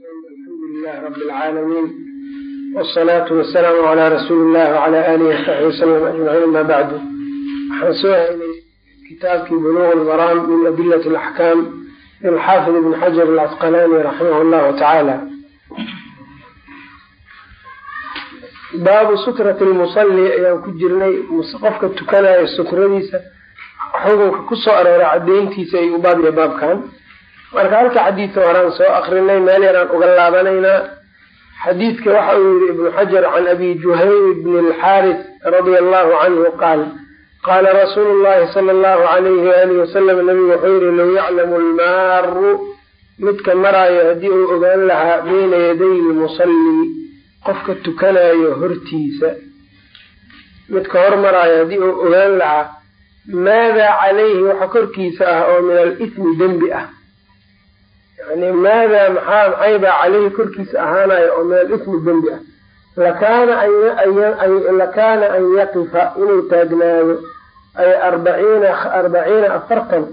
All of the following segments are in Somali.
alxamdu lilah rabi lcaalamiin wsalaatu wasalaamu calaa rasuuli illah wcala alihi wasaxbi wasalam ajmaciin ama bacdu waxaan soo haynay kitaabkii buluuq lmaraam min adilat alaxkaam lilxaafid ibn xajar alcasqalaani raximah llahu tacaala baabu sutrati lmusalli ayaan ku jirnay qofka tukanayo sutradiisa xukunka ku soo aroora cadeyntiisa ay u baabya baabkan marka halka xadiidka horaan soo akrinay meel yaraan uga laabanaynaa xadiidka waxa uu yihi ibnu xajar can abi juhayr bni alxaaris radia allahu canhu qaal qaala rasuulu llahi sala allahu alayhi waalihi wasalam nabigu wuxuu yihi low yaclamu almaaru midka maraayo haddii uu ogaan lahaa bayna yaday lmusalli qofka tukanayo hortiisa midka hormaraayo haddii uu ogaan lahaa maadaa calayhi waxa korkiisa ah oo min alismi dembi ah yani maadaa maxaa maxaybaa caleyhi korkiisa ahaanayo oo min alismi dembi ah. Lakaana lakaana an yaqifa inuu taagnaado ay arbaciina arbaciina afartan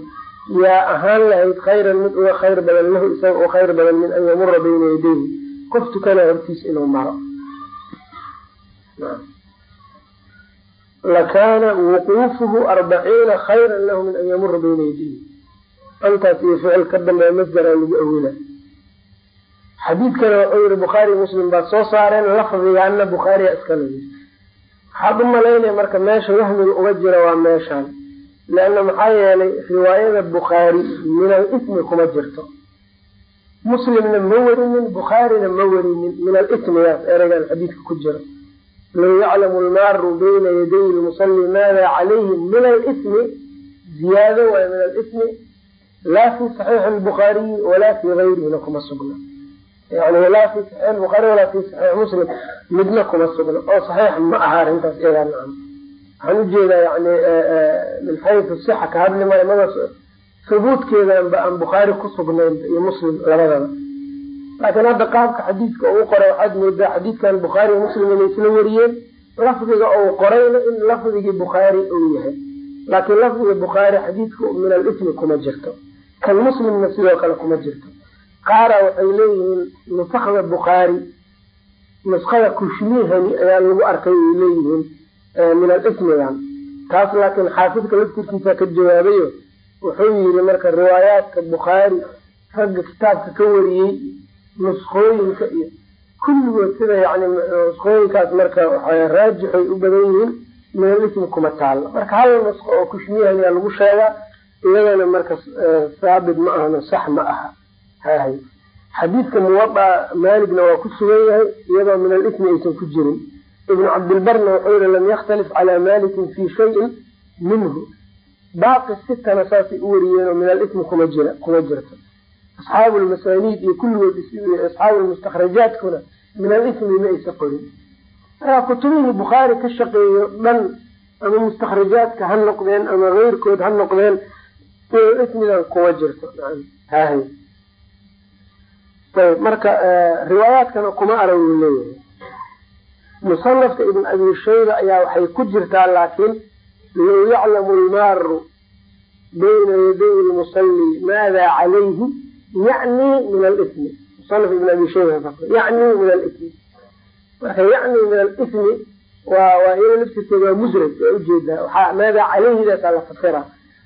yaa ahaan lahayd khayran mid uga khayr badan lahu isaga u khayr badan min an yamura bayna yadayhi. Qof tukana hortiisa inuu maro. Lakaana wuquufuhu arbaciina khayran lahu min an yamura bayna yadayhi antaas iyo ficil ka dambeeya masdara lagu awila xadiidkana wuxuu yihi bukhaari muslim baa soo saareen lafdigaana bukhaariya iska leyay waxaad u malaynaya marka meesha wahmiga uga jira waa meeshaan leanna maxaa yeelay riwaayada bukhaari min alismi kuma jirto. Muslimna ma werinin bukhaarina ma werinin min alismigaas ereygan xadiidka ku jira. Low yaclamu lmaaru bayna yaday lmusalli maada calayhi min alismi ziyaado waay min alismi laa fi saxiixi albukhaariyi walaa fii gayrihina kuma sugna yani laa fi saxiix bukhaari walaa fi saxiix muslim midna kuma sugna oo saxiix ma aha arrintaas iyadaa nacam waxaan u jeedaa yani min xaysu sixa ka hadli maayo maba hubuudkeedanba aan bukhaari ku sugnayn iyo muslim labadaba laakiin hadda qaabka xadiidka uu qoray waxaad moodaa xadiidkan bukhaari iyo muslim inay isla wariyeen lafdiga uu qorayna in lafdigii bukhaari uu yahay laakiin lafdiga bukhaari xadiidka min alismi kuma jirto kan muslimna sidoo kale kuma jirto. Qaara waxay leeyihiin nusakda bukhaari nuskada kushmihani ayaa lagu arkay ay leeyihiin min alismigan taas laakiin xaafidka laftirkiisa ka jawaabayo wuxuu yiri marka riwaayaadka bukhaari ragga kitaabka ka wariyey nuskooyinka iyo kulligood sida yani nuskooyinkaas marka raajixay u badan yihiin min alismi kuma taalo marka hal nusko oo kushmihani lagu sheegaa iyadana marka saabit ma ahno sax ma aha. Hahay xadiidka muwada maaligna waa ku sugan yahay iyadoo min alismi aysan ku jirin. Ibnu cabdilbarna wuxuu yihi lam yakhtalif calaa malikin fi shayin minhu. Baaqi sitana saasay u wariyeenoo min alismi kuma jira kuma jirto. Asxaabu lmasaaniid iyo kulligood asxaabu lmustakhrajaadkuna min alismi ma aysa qorin. Markaa kutubihii bukhaari ka shaqeeyo dhan ama mustakhrajaadka ha noqdeen ama keyrkood ha noqdeen ismigan kuma jirto marka riwaayaadkana kuma arag uu leeyahay. Musanafka ibn abi shayba ayaa waxay ku jirtaa laakiin low yaclamu lmaaru bayna yaday lmusalli maada calayhi yacni min alismi musanaf ibn abi shayba yacni min alismi marka yacni min alismi waa waa iyada laftirkeeda waa musrad waa u jeedaa waxaa maada calayhidaasaa la fasira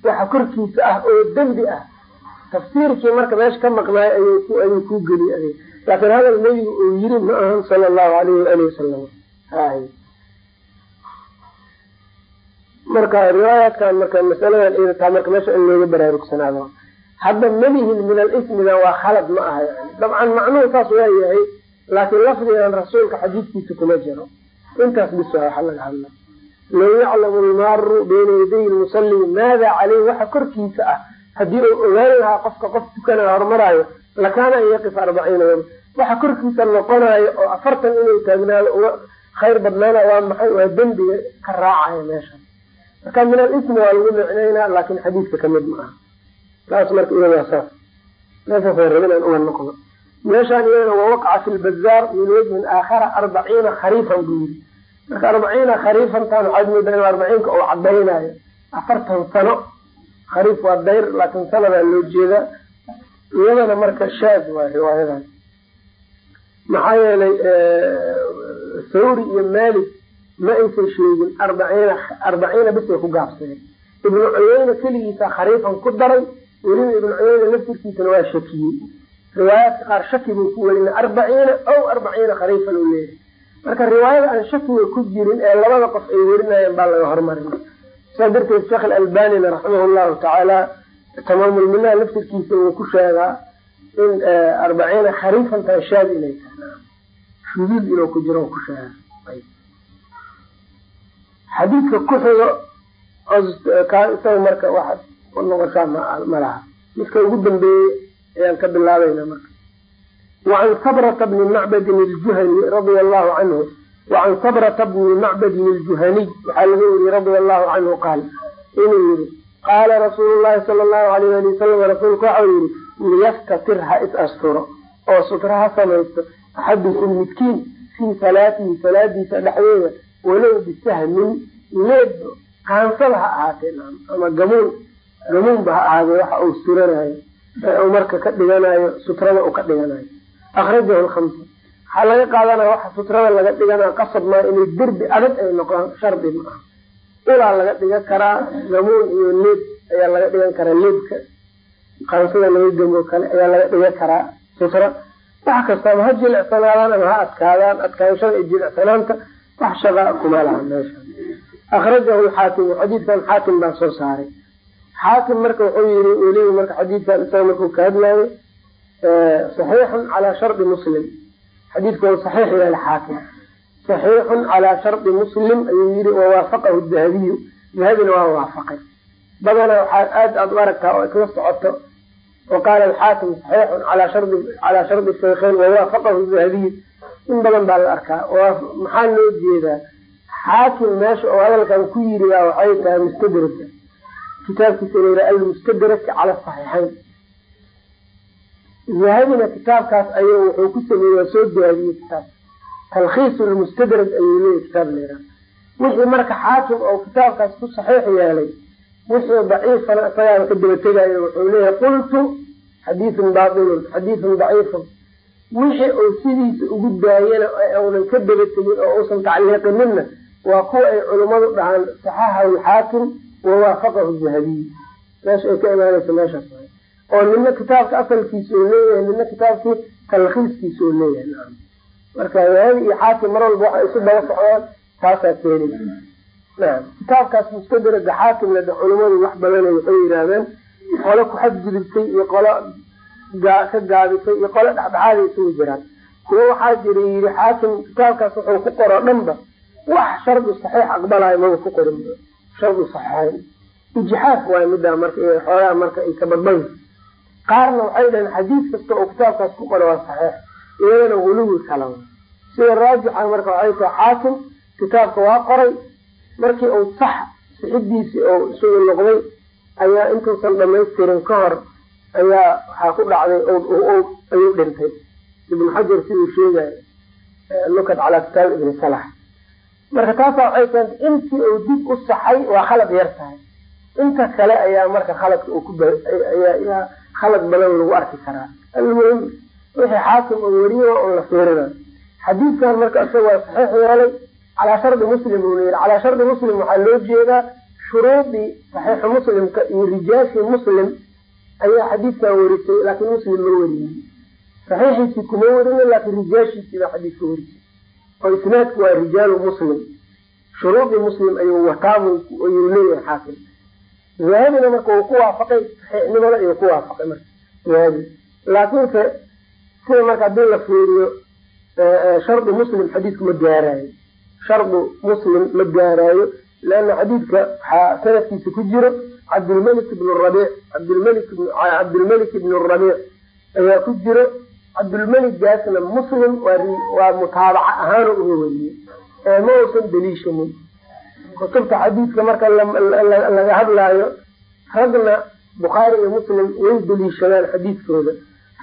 waxa korkiisa ah oo dembi ah. Tafsiirkii marka meesha ka maqnaay ayuu kuu geliy adig laakiin hadal nebigu uu yiri ma ahan sala allahu alayhi waalihi wasalam hay. Marka riwaayaadkan marka masaladan iyada taa marka meesha in looga baraarugsanaado hadda malihin min alismiga waa khalad ma aha yani. Dabcan macnuhu saas waa yahay laakiin lafdigan rasuulka xadiidkiisa kuma jiro. Intaas bis waa waxa laga hadla low yaclamu lmaaru bayna yaday lmusalli maada caleyhi waxa korkiisa ah haddii uu ogaan lahaa qofka qof tukana hormaraayo lakaana an yaqif arbaciina yom waxa korkiisa noqonayo oo afartan inuu taagnaado uga khayr badnaana waa maxay waa dembiga ka raacaya meesha marka min alismi waa lagu micnaynaa laakin xadiidka ka mid ma aha taas marka iyadaa saas meeshaasa rabin aan uga noqdo meeshaan iyadana wawaqaca fi lbazaar min wajhin aakhara arbaciina khariifan buu yiri marka arbaciina khariifantan waxaad moodaa in arbaciinka uu cadaynayo afartan sano khariif waa dayr laakin sanadaa loo jeedaa. Iyadana marka shaad waa riwaayadan maxaa yeelay thawri iyo malik ma aysan sheegin arbaciina arbaciina bisay ku gaabsadeen ibnu cuyeyne keligiisa khariifan ku daray weliba ibnu cuyeyne laftirkiisana waa shakiyey. Riwaayaadka qaar shaki buu ku werina arbaciina ow arbaciina khariifan uu leeyahay marka riwaayada aan shakiga ku jirin ee labada qof ay werinayeen baa laga hormarin. Saa darteed sheekh alalbanina raximah llahu tacaala tamaamulminaha laftirkiisa uu ku sheegaa in arbaciina khariifan tahay shaad inay tahay. Shuduud inuu ku jiro ku sheega xadiidka ku xigo isaga marka wax noqoshaa ma laha. Midka ugu dambeeyey ayaan ka bilaabayna marka wacan sabrata bni macbadin aljuhani radia allahu canhu wacan sabrata bni macbadin aljuhaniy waxaa laga weriyey radia allahu canhu qaal inuu yihi qaala rasuulu llahi sala allahu alayh ali wasalam rasuulku waxau yihi liyastatir ha is asturo oo sutra ha samaysto axadukum midkiin fii salaatihi salaadiisa dhexdeeda walow bisahmin leeb qaansada ha ahaatee ama gamuun gamuunba ha akhrajahu lkhamsa waxaa laga qaadanaya waxa sutrada laga dhiganayo qasab maa inay derbi adag ay noqdaan shardi ma aha ulaa laga dhigan karaa gamuun iyo leeb ayaa laga dhigan karaa leebka qaansada laga gamo kale ayaa laga dhigan karaa sutra wax kastaba ha jilicsanaadaan ama ha adkaadaan adkaanshada iyo jilicsanaanta wax shaqaa kuma laha meesha akrajahu lxaakimu xadiidkan xaakim baa soo saaray xaakim marka wuxuu yiri weliba marka xadiidkan isaga markuu ka hadlaayo saxiixun calaa shardi muslim xadiidka u saxiix yahay xaakim saxiixun calaa shardi muslim ayuu yiri wawaafaqahu dahabiyu dahabina waa waafaqay badana waxaa aad aad u aragtaa oo isla socoto waqaala alxaakim saxiixun calaa shardi shaykheyn wawaafaqahu dahabiyu in badan baa la arkaa maxaa loo jeedaa xaakim meesha oo hadalkan ku yiri baa waxay tahay mustadraka kitaabkiisa la yidhaha almustadraka cala saxiixayn dahabina kitaabkaas ayuu wuxuu ku sameeyey waa soo dahabiyey kitaab. Talkhiis lmustadrag ayuu leeyahy kitaab la yidhaha wixii marka xaakim oo kitaabkaas ku saxiix yeelay wixii daciifana isagaaba ka daba tegayo wuxuu leeyahay qultu xadiidun baatilun xadiidun daciifun. Wixii uu sidiisa ugu daayana uunan ka daba tegin oo uusan tacliiqininna waa kuwa ay culummadu dhahaan saxaxahu lxaakim wawaafaqahu dahabiy meesha ay ka imaanaysa meeshaas oo nina kitaabka asalkiisa oo leeyahay nina kitaabkii talkhiiskiisa oo leeyahay marka dahabi iyo xaakim mar walba waxay isu daba socdaan taasaa keenaysa. Naam. Kitaabkaas mustadraga xaakimna de culummadu wax badana waxay yidhaahdeen qolo ku xadgudubtay iyo qolo ka gaabisay iyo qolo dhexdhexaaday isugu jiraan. Kuwo waxaa jira yidhi xaakim kitaabkaas wuxuu ku qoro dhanba wax shardi saxiix aqbalayo maba ku qorin shardi saxiixayn. Ijxaaf waay midaa marka xoogaa marka ay kabadbadi qaarna waxay dhaheen xadiis kasta oo kitaabkaas ku qoro waa saxiix iyadana huluwi kala sida raajixa marka waxay tahay xaakim kitaabka waa qoray markii uu sax sixidiisii oo isugu noqday ayaa intuusan dhamaystirin ka hor ayaa waxaa ku dhacday ayuu dhintay ibnu xajar siduu sheegayo nukat calaa kitaab ibni salax marka taasaa waxay keentay intii uu dib u saxay waa khalad yar tahay inta kale ayaa marka khaladka uu ku ayaa khalad badan lagu arki karaa. Almuhim wixii xaakim oo waa un la fiirina. Xadiidkan marka isaga waa saxiix yeelay. Calaa shardi muslim buu leeyahy calaa shardi muslim waxaa loo jeedaa shuruudii saxiixu muslimka iyo rijaashii muslim ayaa xadiidkan werisay laakiin muslim ma werinin saxiixiisii kuma werinin laakiin rijaashiisii baa xadiidka werisay oo isnaadku waa rijaalu muslim. Shuruudii muslim ayuu wataabu ayuu leeyahay xaakim dahabina marka uu ku waafaqay saxiixnimada ayuu ku waafaqay marka. Dahabi laakiinse sida marka haddii la fiiriyo shardi muslim xadiidku ma gaaraayo. Shardu muslim ma gaaraayo leana xadiidka waxaa sanadkiisa ku jiro cabdilmalik ibn rabiic cabdilmalik cabdilmalik ibn rabiic ayaa ku jiro. Cabdulmelikgaasna muslim waa mutaabaca ahaan uga weriyey ee ma uusan daliishanin kutubta xadiidka marka laga hadlaayo ragna bukhaari iyo muslim way daliishadaan xadiidkooda.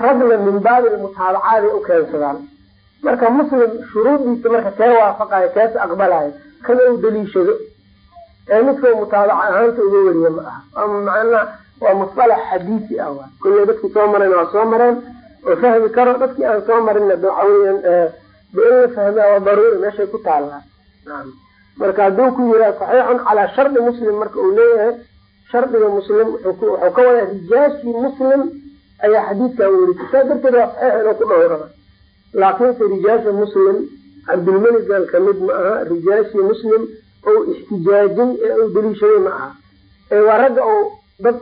Ragna min baabi mutaabacaday u keensadaan. Marka muslim shuruudiisa marka kee waafaqayo kees aqbalayo kana u daliishado ee midkao mutaabaca ahaanta uga weriye ma aha. Macnaa waa musalax xadiisi ah wa kulle dadkii soo mareen waa soo mareen oo fahmi karo dadkii aan soo marin waxa weyan in la fahmaa waa daruuri meeshay ku taallaa marka hadduu ku yiraa saxiixun calaa shardi muslim marka uu leeyahay shardiga muslim wuxuu ka wadaa rijaashii muslim ayaa xadiidkan werisay saa darteed waa saxiix inuu ku dhowrada laakiinse rijaasha muslim cabdilmeligan ka mid ma aha rijaashii muslim ou ixtijaajay ee uu daliishaday ma aha. Ee waa ragga ou dad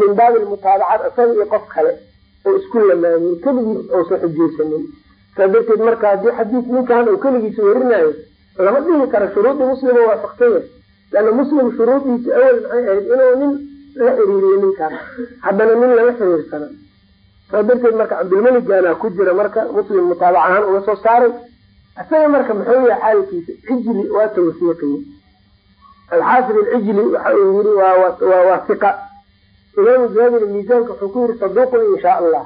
min baabi lmutaabacaat isaga iyo qof kale oo isku lamaamiyey keligiis uusan xujaysanin. Saa darteed marka haddii xadiis ninkan uu keligiisa werinayo lama dhihi karo shuruudii muslima waafaqsanya leanna muslim shuruudiisa awel maxay ahayd inuu nin la xiriiriyo ninkaan. Haddana nin lama xiriirsana saa darteed marka cabdilmeligaana ku jira marka muslim mutaabac ahaan uga soo saaray isaga marka muxuu yahay xaalkiisa cijli waa tawsiiqiye alxaafid alcijli waxa uu yiri waa iqa imaamu zahabina miisaanka wuxuu ku yiri saduuqun insha allah.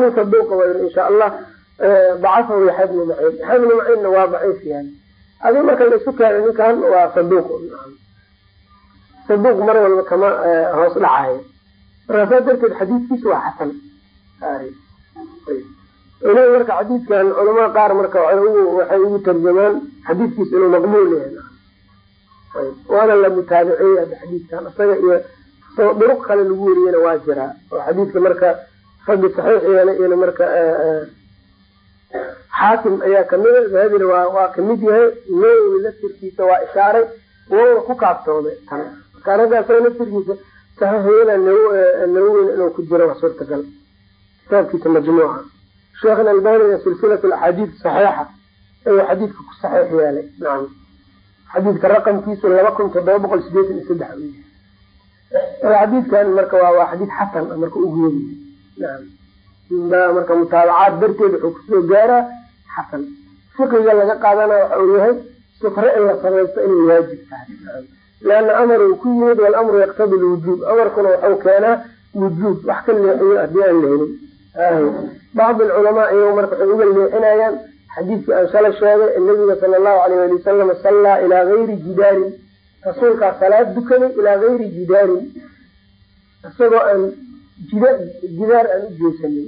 Nin saduuqa waa yiri insha allah dacafahu yaxya bnu maciin yaxya maciinna waa daciif yani adi marka la isu keena ninkan waa saduuq saduuq mar walba kama hoos dhacayo marka saa darteed xadiidkiisa waa xasan. L marka xadiidkan culamada qaar marka waxay ugu tarjamaan xadiidkiisa inuu maqbuul yahay. Waana la mutaabiciyey hadda xadiidkan. Isaga iyo duruq kale lagu weriyena waa jiraa oo xadiidka marka raggi saxiix yeela marka xaakim ayaa kamida dahabina waa ka mid yahay. Nawowi laftirkiisa waa ishaaray. Wowna ku kaaftooday tan. Marka isaga laftirkiisa saxiix yeela nawowina inuu ku jiro waa suurtagal. Kitaabkiisa majmuuca. Sheekh albani silsilat axaadiid saxiixa. Ayuu xadiidka ku saxiix yeelay. Nacam xadiidka raqamkiisu laba kun toddoba boqol sideetan iyo saddex u yahay xadiidkan marka waa waa xadiid xasan marka ugu weri nacam marka mutaabacaad darteed wuxuu ku soo gaaraa xasan fiqiga laga qaadana waxa uu yahay sufre in la samaysto inay waajib tahay. Leana amar uu ku yimid walamru yaqtadi lwujuub amarkuna waxuu keenaa wujuub wax ka leexiyo haddii aan la helin bacd culamaa iyago marka waxay uga leexinayaan xadiidkii aan shala sheegay nabiga sala allahu alayh ali wasalam sallaa ilaa gayri jidaarin. Rasuulkaa salaad dukaday ilaa gayri jidaarin. Isagoo aan jidaar aan u jeesanin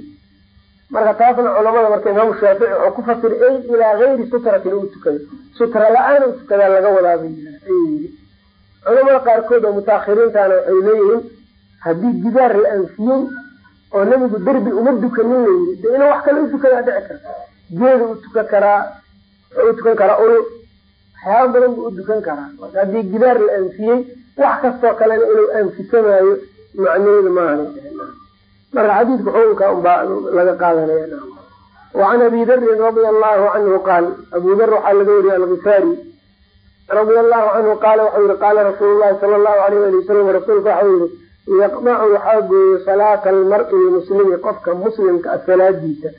marka taasna culamada marka imaamu shaafici wuxuu ku fasir ey ilaa gayri sutratin uu tukaday sutra la'aan u tukadaa laga wadaaba ayuu yii culamada qaarkood oo mutaakhiriintana waxay leeyihiin haddii jidaar la anfiyey oo nabigu derbi uma dukanin la yiri de inuu wax kale u tukadaa dhici karta. Geeda u tukan karaa u tukan karaa ul waxyaaba badan buu u dukan karaa. Marka haddii gidaar la anfiyey wax kastoo kalena inuu anfisamaayo macnaheedu maahan marka xadiidka xukunka unbaa laga qaadanaya wacan abi darin radia allahu canhu qaal abu waxaa laga wariyay alkifaari radia allahu canhu qaala waxau yihi qaala rasuulu llahi sala allahu alayh ali wasalam rasuulka waxau yihi yaqdacu waxaa gooyo salaata almari lmuslimi qofka muslimka a salaadiisa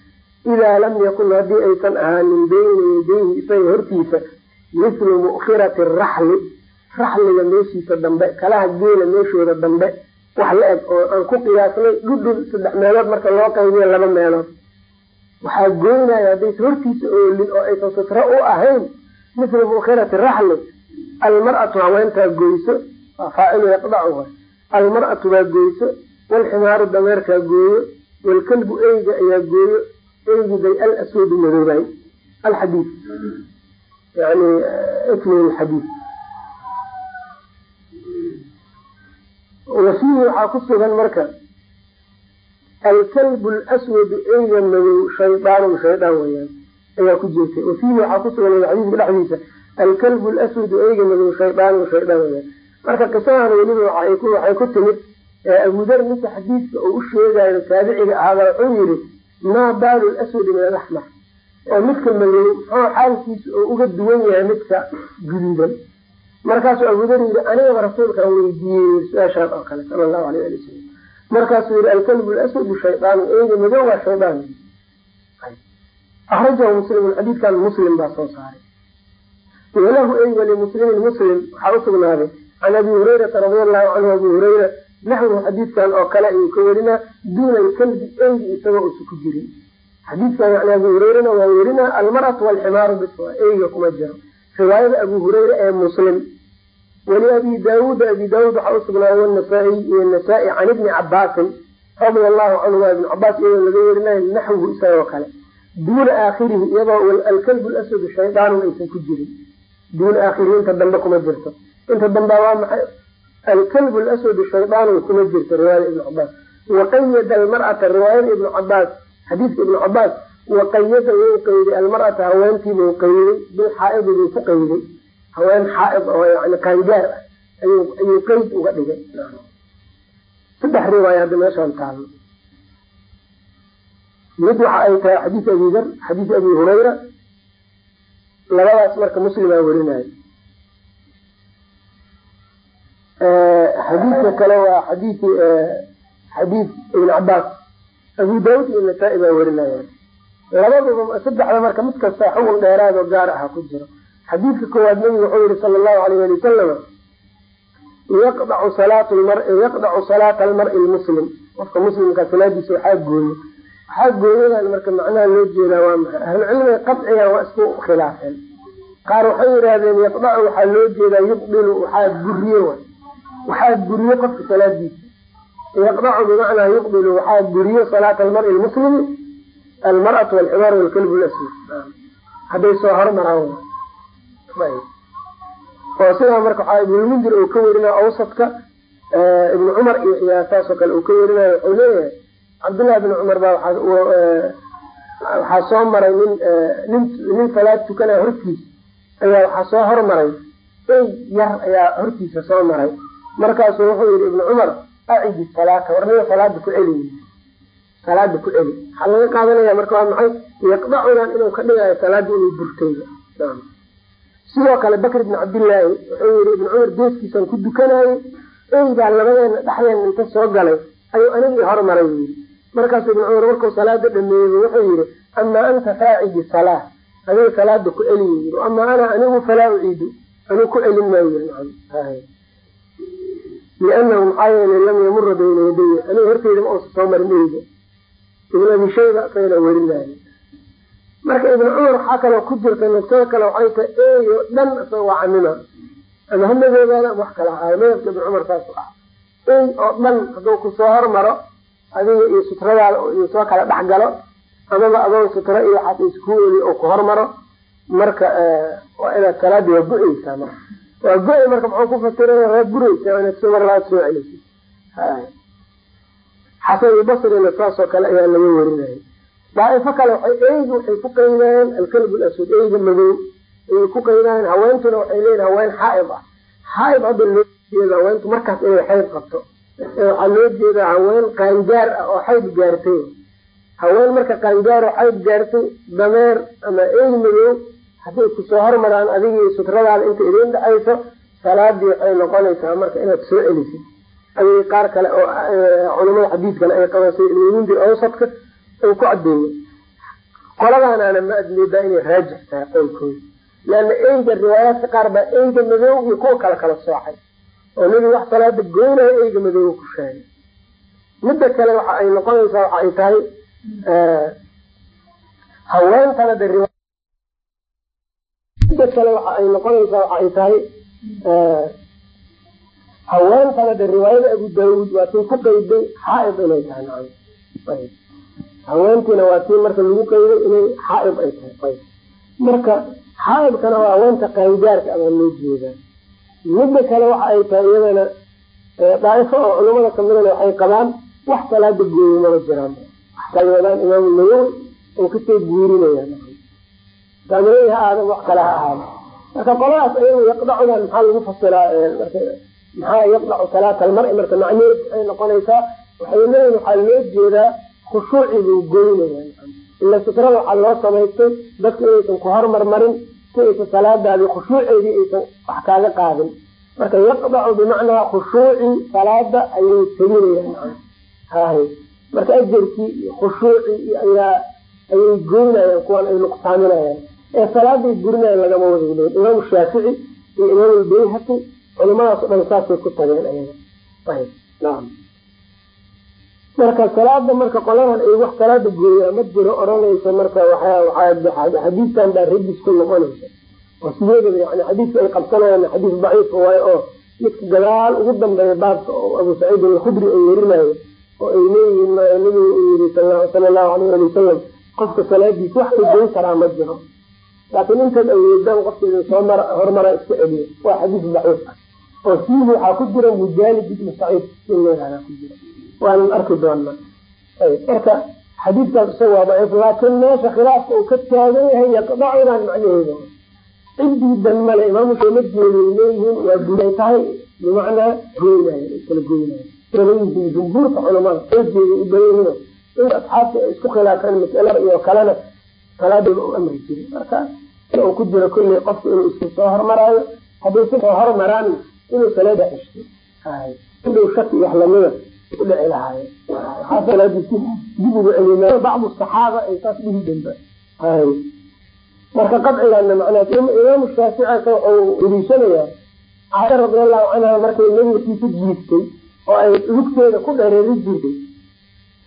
idaa lam yakun haddii aysan ahaanin beyna yadayhi isaga hortiisa mislu mu'khirati raxli raxliga meeshiisa dambe kalaha geela meeshooda dambe wax la eg oo aan ku qiyaasnay dhudhun saddex meelood marka loo qaybiyo laba meelood. Waxaa goynaya haddaysa hortiisa oolin oo aysan sutra u ahayn mislu mu'khirati raxli almar'atu haweentaa goyso waa faacilu yaqdacuha almar'atu baa goyso walximaaru dameerkaa gooyo walkalbu eyga ayaa gooyo eygi bay al aswadu madoobay alxadiid yani ikmil xadiid wa waxaa ku sugan marka alkalbu lswadu eyga madow shaydaanun shaydaan weyaan ayaa ku jirtay wa fiihi waxaa ku sugan xadiidka dhexdiisa alkalbu lswadu eyga madow shaydaanun shaydaan weyaan marka qisadan weliba waxay ku timid abudar ninka xadiidka uu u sheegayo taabiciga ahaaba wuxuu yiri maa baalu lswadi min alaxmar oo midka madow muxuu xaalkiisa oo uga duwan yahay midka guduudan markaasuu abudar yiri anigaba rasuulkaan weydiiyey su'aashaan oo kale sala allahu alayh ali wasalam markaasuu yiri alkalbu laswadu shaydaanu eyga madow waa shaydaan. Akhrajahu muslimun xadiidkan muslim baa soo saaray. Walahu ey walimuslimin muslim waxaa usugnaaday can abi hurayrata radia allahu canhu abi hurayra naxwu xadiidkan oo kale ayuu ka werinaa duuna alkalbi eygi isagoo usa ku jirin. Xadiidkan yani abu hureyrana waa werinaa almar'atu walximaaru bis eyga kuma jiro riwaayada abu hureyra ee muslim wali abi daawuuda abi daawuud waxaa usugnaaday wanasaa-iy iyo nasaa-i can ibni cabaasin radia allahu canhuma ibnu cabaas iyadoo laga werinayo naxwhu isagoo kale. Duuna aakhirihi iyadoo alkalbu laswadu shaydaanun aysan ku jirin. Duuna aakhirihi inta dambe kuma jirto. Inta dambe waa maxay? Alkalbu laswadu shaydaanun kuma jirto riwaayada ibnu cabaas waqayada almar'ata riwaayada ibnu cabaas xadiidka ibnu cabaas waqayada wuu qayday almar'ata haweentiibuu qayday bilxaaidi buu ku qayday. Haween xaaid oo yani qaangaar ah ayuu qeyd uga dhigay. Saddex riwaaya hadda meeshaan taalo mid waxa ay tahay xadiis abi dar xadiis abi hurayra. Labadaas marka muslimaa werinayo xadiidka kale waa xadiis xadiis ibn cabaas abu daawud iyo nasaa-i baa werinaya labaduba saddexda marka mid kasta xugun dheeraad oo gaar aha ku jiro. Xadiidka koowaad nabigu wuxuu yihi sala allahu alayh ali wasalam yaqdacu salaata almari lmuslim qofka muslimka salaadiisa waxaa gooyo. Waxaa gooyadan marka macnaha loo jeedaa waa maxay? Ahlucilmiga qadcigan waa isku khilaafeen. Qaar waxay yidhaahdeen yaqdacu waxaa loo jeedaa yubdilu waxaa guriye wa waxaa guriye qofka salaadiisa. Yaqdacu bimacnaa yuqbilu waxaa guriye salaata almari lmuslimi almar'atu walximaar walkalbu laswad hadday soo hormaraan oo sidaa marka waxaa ibnulmundir uu ka werinaya awsadka ibnu cumar iyo iyaasaasoo kale uu ka werinayo wuxuu leeyahay cabdullahi ibni cumar baa waxaa soo maray nin nin nin salaad hortiisa ayaa waxaa soo hormaray ey yar ayaa hortiisa soo maray markaasuu wuxuu yihi ibnu cumar acidi salaata warniga salaada ku celi salaada ku celi. Waxaa laga qaadanaya marka waa maxay? Yaqdacudan inuu ka dhigayo salaada inay burtayda sidoo kale bakr ibn cabdillaahi wuxuu yihi ibn cumar geeskiisan ku dukanayey eygaa labadeena dhexdeena inta soo galay. Ayuu anigii hormaray. Yii markaasu ibn cumar markuu salaada dhameeyey wuxuu yihi amaa anta faacidi salaa adiga salaada ku celiy yii amaa ana anigu falaa uciidu. Anigu ku celin maayo. Lianahu maxaa yeelay lam yamura bayna yadaya aniga horteyda ma uusa soo marin eyga ibn abi shayba asagana werinaayo marka ibn cumar waxaa kaloo ku jirta nugtada kale waxay tahay eeyo dhan isagoo waa camima ama ha madoobaada wax kala ahaayo madabka ibn cumar saas ah. Ey oo dhan hadduu ku soo hormaro adiga iyo sutradaada iyo soo kala dhex galo amaba adoo sutra iyo waxaas isku eli oo ku hormaro marka waa inaad salaada waa go-eysaa marka. Waa go- marka muxuu ku fasiraya waa gureysaa inaad soo mar labaad soo celisid xasan ibasrina saasoo kale ayaa laga werinaya daaifo kale eyga waxay ku qaydayeen alkalb laswad eyga madow ayay ku qaydayeen haweentuna waxay leeyihiin haween xaaid ah. Xaaid hadda loo jeeda haweentu markaas inay xayd qabto. Waxaa loo jeedaa haween qaangaar ah oo xayd gaartay. Haween marka qaangaar oo xayd gaartay dameer ama ey madow hadday ku soo hormaraan adigii sutradaada inta idin dhexayso salaadii waxay noqonaysaa marka inaad soo celisid ayay qaar kale oo culamada xadiidkana ay qabaan sida ibnmundir awsadka ku cadeeye qoladaanaana ma admoodaa inay raajix tahay qowlkooda leana eyga riwaayaadka qaar baa eyga madow iyo kuwa kale kala soocay oo nebigu wax salaada goynayo eyga madow ku sheegay. Midda kale waxa ay noqonaysaa waxa ay tahay haweentana de midda kale waxa ay noqonaysaa waxa ay tahay haweentana de riwaayada abu daawuud waa tay ku qayday xaaid inay tahay. Haweentiina waa tii marka lagu qayday inay xaaid ay tahay. Marka xaaidkana waa haweenta qaangaarka abaa loo jeedaa. Midda kale waxa ay tahay iyadana daaifo oo culamada kamidana waxay qabaan wax salaada gooyo maba jiraan waxkay wadaan imaamu nawowi oo ka soo guurinayaan saamiley ha aadan wax kale ha ahaada marka qoladaas ayagu yaqdacudan maxaa lagu fasiraa maxaa yaqdacu salaata almari? Marka macneed waxay noqonaysaa waxay leeyihiin waxaa loo jeedaa khushuuci buu goynaya ila sutrada waxaa loo samaystay dadka inaysan ku hormarmarin si aysan salaadaadii khushuuceedii aysan wax kaaga qaadin. Marka yaqdacu bimacnaa khushuuci salaada ayay teginayaan hahay marka ajarkii iyo khushuucii ayaa ayay goynayaan kuwan ay nuqsaaminayaan ee salaaday gurinayan lagama wada leyn imaamu shaafici iyo imaam albayhaqi culimadaas o dhan saasay ku tageen ayaga marka salaada marka qoladan ay wax salaada gooyaa ma jiro oranaysa marka xadiidkan baa radis ku noqonaysa. Oo sideedaba yani xadiidka ay qabsanayaan xadiis daciif waayo oo midka gadaal ugu dambeeya baabka oo abu saciid alkhudri ay werinayo oo ay leeyihiin nabigu uu yiri sala allahu alayh ali wasalam qofka salaadiisa wax ka goyn karaa ma jiro. Laakiin intaad aweedaan qofkeeda soo mara horumara iska celiyo. Waa xadiis daciif ah oo fiihi waxaa ku jira mujaalid ibnu saciid in leedaha ku jira. Waanan arki doonaa marka xadiidkaas isaga daciif laakiin meesha khilaafka uu ka taagan yahay yaqdacidan macnaheeda ciddii dan male imaamu shamajeeday leeyihiin waa guday tahay bimacnaa goynayo kala goynayo badanyihiin jumhuurka culamada oojeeda u badan in asxaabta ay isku khilaafeen mas'alada iyo kalena salaadooda u amri jiray. Marka ku jiro kulley qofku inuu isku soo hormaraayo haddii si soo hormaraan inuu salaada xishto indhow shaki wax lamida u dhici lahaaye bacdu saxaaba ay saas dhihi danba marka qadcigana macnaa imaamu shaafici wuxuu deliishanayaa caaisha radiallahu canha markay nabiga kiisa jiiftay oo ay lugteeda ku dhereeri jirtay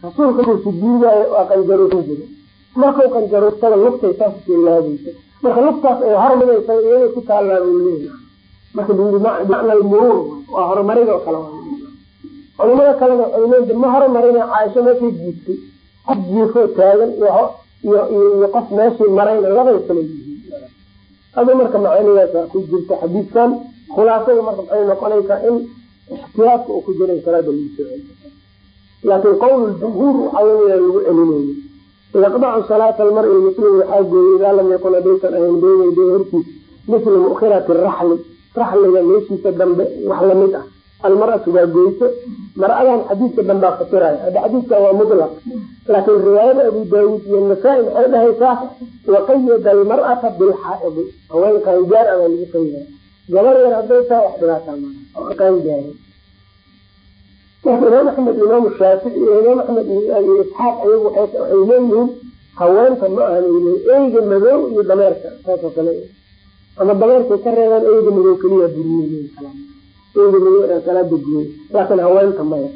rasuulka markuu sujuudaayo waa markuu qanjaruursada lugtay saas laadaysa marka lugtaas ay hormaraysa iyada ku taallaa leeyahay marka bimacna almuruur waa horumaridoo kale. Culimada kalena leeyihiin ma horumarina caaisho meeshay jiiftay qof jiifoo taagan iyo qof meeshii marayna labay kala yihiin adu marka macaanidaasa ku jirta xadiidkan khulaasada marka maxay noqonaysaa in ixtiyaadka uu ku jiray salaada lagu soo celiyo laakiin qowl jumhuur waxaa lagu celinayo. Yaqdacu salaata almari muslim waxaa gooyey idaa lam yakun hadaysan ahayn bayna yaday hortiis misla raxli raxliga meeshiisa dambe wax la mid ah. Almaratu waa goyso. Mar-adan xadiidka dambaa fasiraya hadda xadiidka waa mutlaq. Laakiin riwaayada abu daawuud iyo nasaa-i maxay dhahaysaa waqayada almar'ata bilxaaidi haween qaangaar abaa lagu qayda gabar yar hadday taa wax dhibaataa maa qaangaari marka imaam axmed imaamu shaafici iyo imaam axmed iyo isxaaq ayagu waxay leeyihiin haweenta ma ahan eyga madow iyo dameerka saasoo kale ama dameerkay ka reebaan eyga madow keliya buriye eyga madow ee salaada guriyey laakiin haweenta maya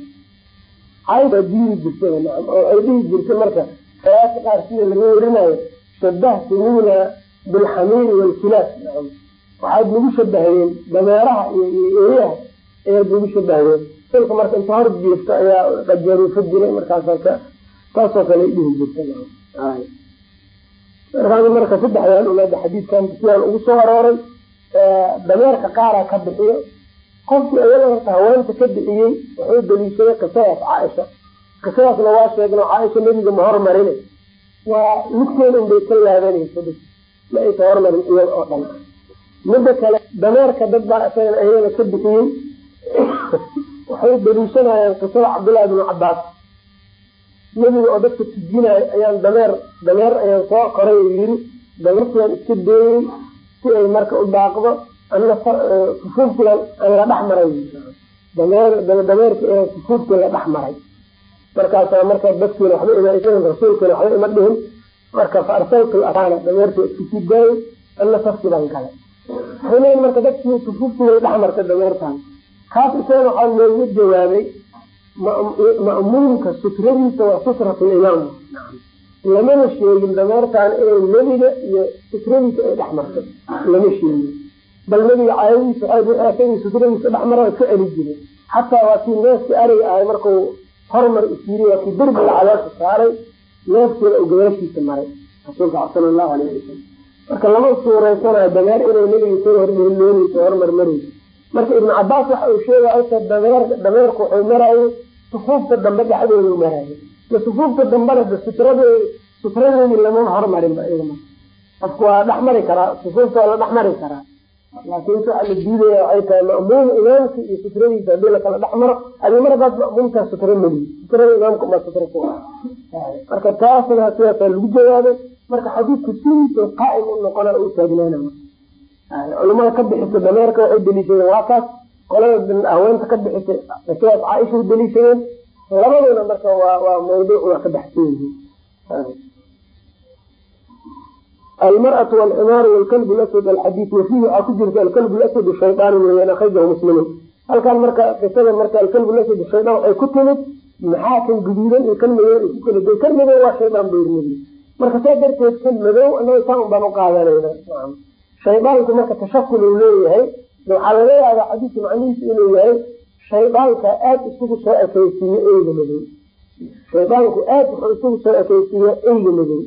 cayda diiri jirta nacam oo ay jirta marka ayaaka qaar sida laga werinayo shabahtumuna bilxamiiri walkilaab nacam waxaad nagu shabahdeen dameeraha iyo eeyaha ayaad nagu shabahdeen ilka marka inta hor jeefto ayaa qajaruufa jiray markaasa taasoo kale dhihi jirta markaas marka saddexdan umaada xadiidkan sidaan ugu soo arooray dameerka qaara ka bixiyo. Qofkii ayaga horta haweenta ka bixiyey wuxuu daliishaday qisadaas caaisha. Qisadaasna waa sheegno caaisha nebiga ma hormarina waa lugteeda unbay ka laabanaysa ma aysa hormarin iyada oo dhan. Midda kale dameerka dad baa isagana ayagana ka bixiyey. Waxay daliishanayaan qisada cabdullahi bnu cabaas nebiga oo dadka tujinayo ayaan dameer dameer ayaan soo koray yiri dameertiaan iska deeyey si ay marka u daaqdo ana sufuufkilan aan la dhex maray. Dameerki sufuufkii la dhex maray. Markaasa marka dadkiina waxba ima rasuulkiina waxba ima dhihin marka fa arsaltu ataana dameerki iskasii daayey ana safkidan kale leeyiin marka dadkii sufuufkii la dhex martay dameertan kaas isagana waxaa looga jawaabay ma'muumka sutradiisa waa sutratu limaam lamana sheegin dameertaan inay nebiga iyo sutradiisa ay dhex martay lama sheegin bal nebiga caadadiisa waxaasagii sutradiisa dhex mara ka celi jiray xataa waa kii neefkii ariga ahay markuu hormar isiri waa kii derbiga cadaasha saaray neefkiina uu gadaashiisa maray rasuulka sala allahu alayh wasalam marka lama suureysanayo dameer inay nebiga soo hormeelooyeyso hormar mareyso marka ibnu cabaas waxa uu sheegay dameer dameerku wuxuu marayay sufuufta dambe dhexdoodu marayay. Ma sufuufta dambena sutrad sutradeedii lama hormarinba iyagama qofku waa dhex mari karaa sufuufta waa la dhex mari karaa laakin waxa la diidaya waxay tahay ma'muum imaamka iyo sutradiisa haddii lakala dhex maro adi mar hadaad ma'muumkaa sutra meliyi sutrada imaamka baa sutra ku ah. Marka taasna sidaasaa lagu jawaabay. Marka xadiidku sidiisa qaa'im u noqona u taagnaana culamada ka bixisa dameerka waxay daliishadeen waa kaas qolada haweenta ka bixisay sidaas caaisha u daliishadeen labaduna marka waa waa mawduuc waa ka baxsan yihiin almarأaةu wاlximaaru wاlkalb laswad alxadiid wafiihi waxaa ku jirta alkalb laswad shayطaan weeyaan akhrajahu muslimun halkan marka qisada marka alkalb laswad shaydaan waxay ku timid maxaa kan guduudan iyo kan madow ay ku kala goy kan madow waa shaydaan bayrmadi marka saa darteed kan madow anaga saan un baan u qaadanayna shaydaanku marka tashakul uu leeyahay waxaa laga yaabaa xadiidka macnihiisa inuu yahay shaydaanka aada isugu soo ekaysiiyo eyga madow. Shaydaanku aad wuxuu isugu soo ekeysiiya eyga madow.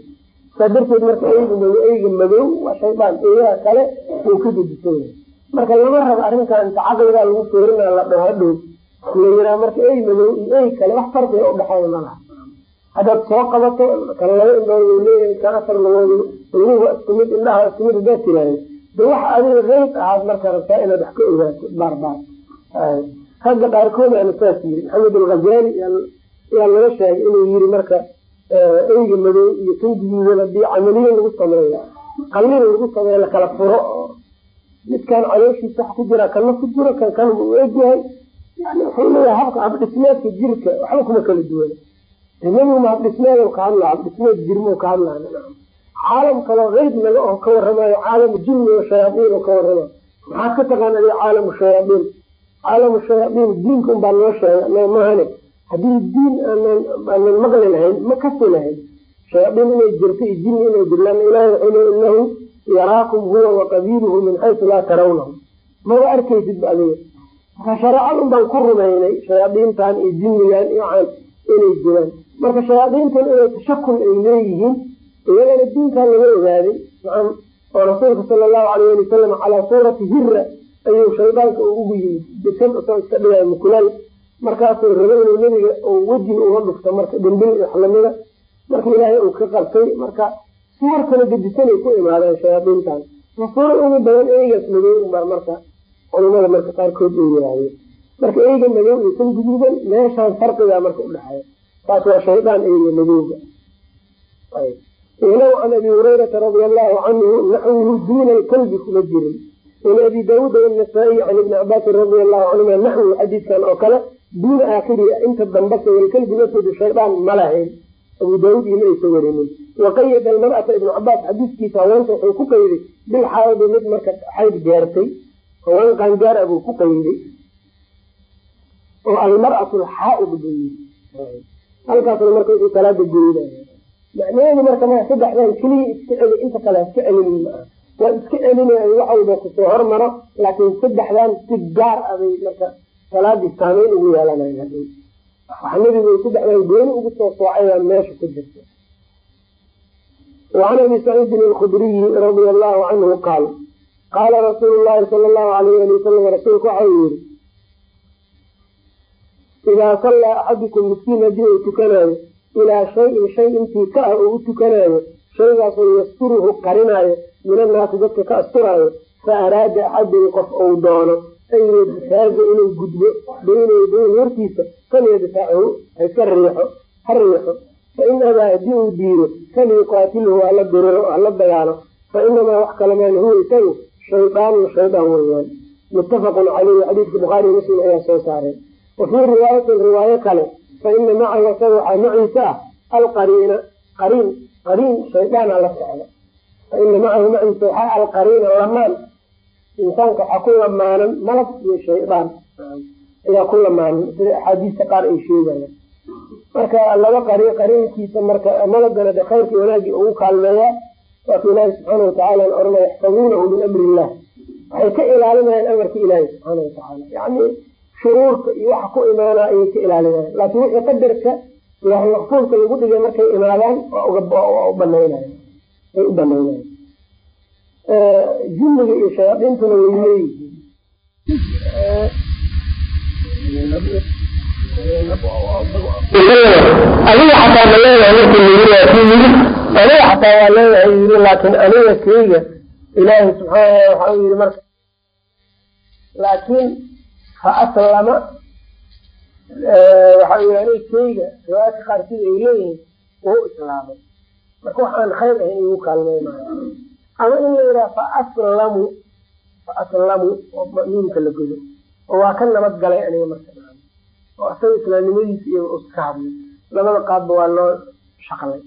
Saa darteed marka eyga madow eyga madow waa shaydaan eeyaha kale uu ka gedisan marka lama rabo arrinkan inta lagu feerina la dhaho hadhow la yiraa marka ey madow iyo ey kale wax farqiga udhexeeya malaha haddaad soo qabato kan laba indhood leeyahay kan afar lugood luguhu isku mid indhaha isku mid hadaad tiraahdo. De waxa adiga qeyb ahaad marka rabtaa inaad wax ka ogaato baarbaar ragga qaarkood aana saas yiri. Maxamed alghazali yaa laga sheegay inuu yiri marka eyga madow iyo tundigiidan haddii camaliye lagu sameeyo qalin lagu sameeyo lakala furo. Oo midkan calooshiisa wax ku jira kana ku jiro kan kan u egyahay. Yani wuxuu leeyahay habka habdhismeedka jirka waxba kuma kala duwana nabiguma habdhismeed ka hadla habdhismeed jirmo ka hadlay caalam kaloo qeyb naga oo ka waramayo caalamu jinni o oo ka waramayo maxaad ka taqaan adi caalamu shayaaiin caalamu shayaaiin diinka unbaa noo sheegay mahane. Haddii diin aanan maqli lahayn ma kasi lahayn. Shayaaiin inay jirto iyo jinni inay jir lan ilahi wuxuu inahu yaraakum huwa waqabiiluhu min xaysu laa tarawnahu. Maba arkaysid adiga? Marka shareecadun baan ku rumaynay shayaaiintan iyo jinnigan iyo aan inay jiraan marka shayaaiintan inay tashakul ay leeyihiin iyagana diinkan laga ogaaday oo rasuulka sala allahu alayh ali wasalam calaa suurati hira ayuu shaydaanka ugu yimid. Desan isoo iska dhigaya mukulaal markaasuu raba inuu nebiga weji uga dhufto marka dhimbil wax lamida marka ilaahay uu ka qabtay marka suwar kala gedisanay ku imaadeen shayaaiintan suura ugu badan eygaas madow baa marka culimada marka qaarkood ay yihaahdeen marka eyga madow iyo kan guduudan meeshaan farqigaa marka udhexeeya taas waa shaydaan eyga madowga walow can abi hurayrata radia allahu canhu naxwuhu duuna alkalbi kuma jirin. Walabi daawuud wanasaa-iy can ibni cabaasin radia allahu canhuma naxwu xadiidkan oo kale duuna aakhirihi inta dambase walkalbi lafoodu shaydaan ma lahayn. Abu daauud ima aysa warinin. Waqayada almar'ata ibnu cabaas xadiiskiisa haweenta wuxuu ku qayday bilxaadi mid marka xayd gaartay haween qaangaar a buu ku qayday. Oo almar'atu alxaaid buu yii halkaasna marka wuxuu salaada geynaya macnaheedu marka ma saddexdan keliya iska celi inta kale iska celinin maa waa iska celinaya wax walba ku soo hormaro laakiin saddexdan si gaar ah bay marka salaadii saameyn ugu yeelanayan waxa nabigu saddexdan gooni ugu soo soocaya meesha ku jirta. Wacan abi saciidin alkhudriyi radia allahu canhu qaal qaala rasuulu llahi sala allahu alayh ali wasalam rasuulku waxa idaa sallaa axadukum miskiin haddii uu tukanayo ilaa shayin shay intii ka ah oo u tukanayo shaygaasoo yasturuhu qarinaayo min annaasi dadka ka asturaayo fa araada axadun qof ou doono an yadfaaga inuu gudbo bayna yadayn hortiisa falyadfachu ha iska riixo ha riixo fa in abaa haddii uu diido falyuqaatilhu hala diriro hala dagaalo fa inamaa wax kalamaan huwa isagu shaydaanun shaydaan weeyaan muttafaqun caleyhi xadiidka bukhaari muslim ayaa soo saaray wa fii riwaayatin riwaayo kale fa ina macahu asaga waxaa maciisa ah alqariina qariin qariin shaydaana la socda fa ina macahu maciisa waxaa alqariina lamaan insaanka waxaa ku lamaanan malab iyo shaydaan. Ayaa ku lamaanan sida axaadiista qaar ay sheegayaan. Marka laba qari qariinkiisa marka malagana de khayrkii wanaagii ugu kaalmeeyaa waatu ilaahi subxaana watacaala oranaya yaxfaduunahu min amri illah waxay ka ilaalinayaan amarka ilaahi subxaana watacaala yani shuruurka iyo waxa ku imaanaa ayay ka ilaalinayaan. Laakiin wixii qadarka maxfuulka lagu dhigay markay imaadaan way u banaynayan jinniga iyo shayaadiintuna way leeyihiin. Adiga xataa ma leeyahay marki layiri waa kii yiri aniga xataa waa leeyahay yiri laakin aniga keyga ilaahi subxaana waxa u yiri marka laakiin fa aslama waxa yiri aniga keyga riwaayadka qaar sida ay leeyihiin wuu islaamay. Marka waxaan khayr ahayn igu kaalmeynayo ama in la yidhaha fa aslamu fa aslamu oo miimka la godo. Oo waa ka nabad galay aniga marka oo asaga islaamnimadiisa iyo uska hadlay. Labada qaadba waa loo shaqlay.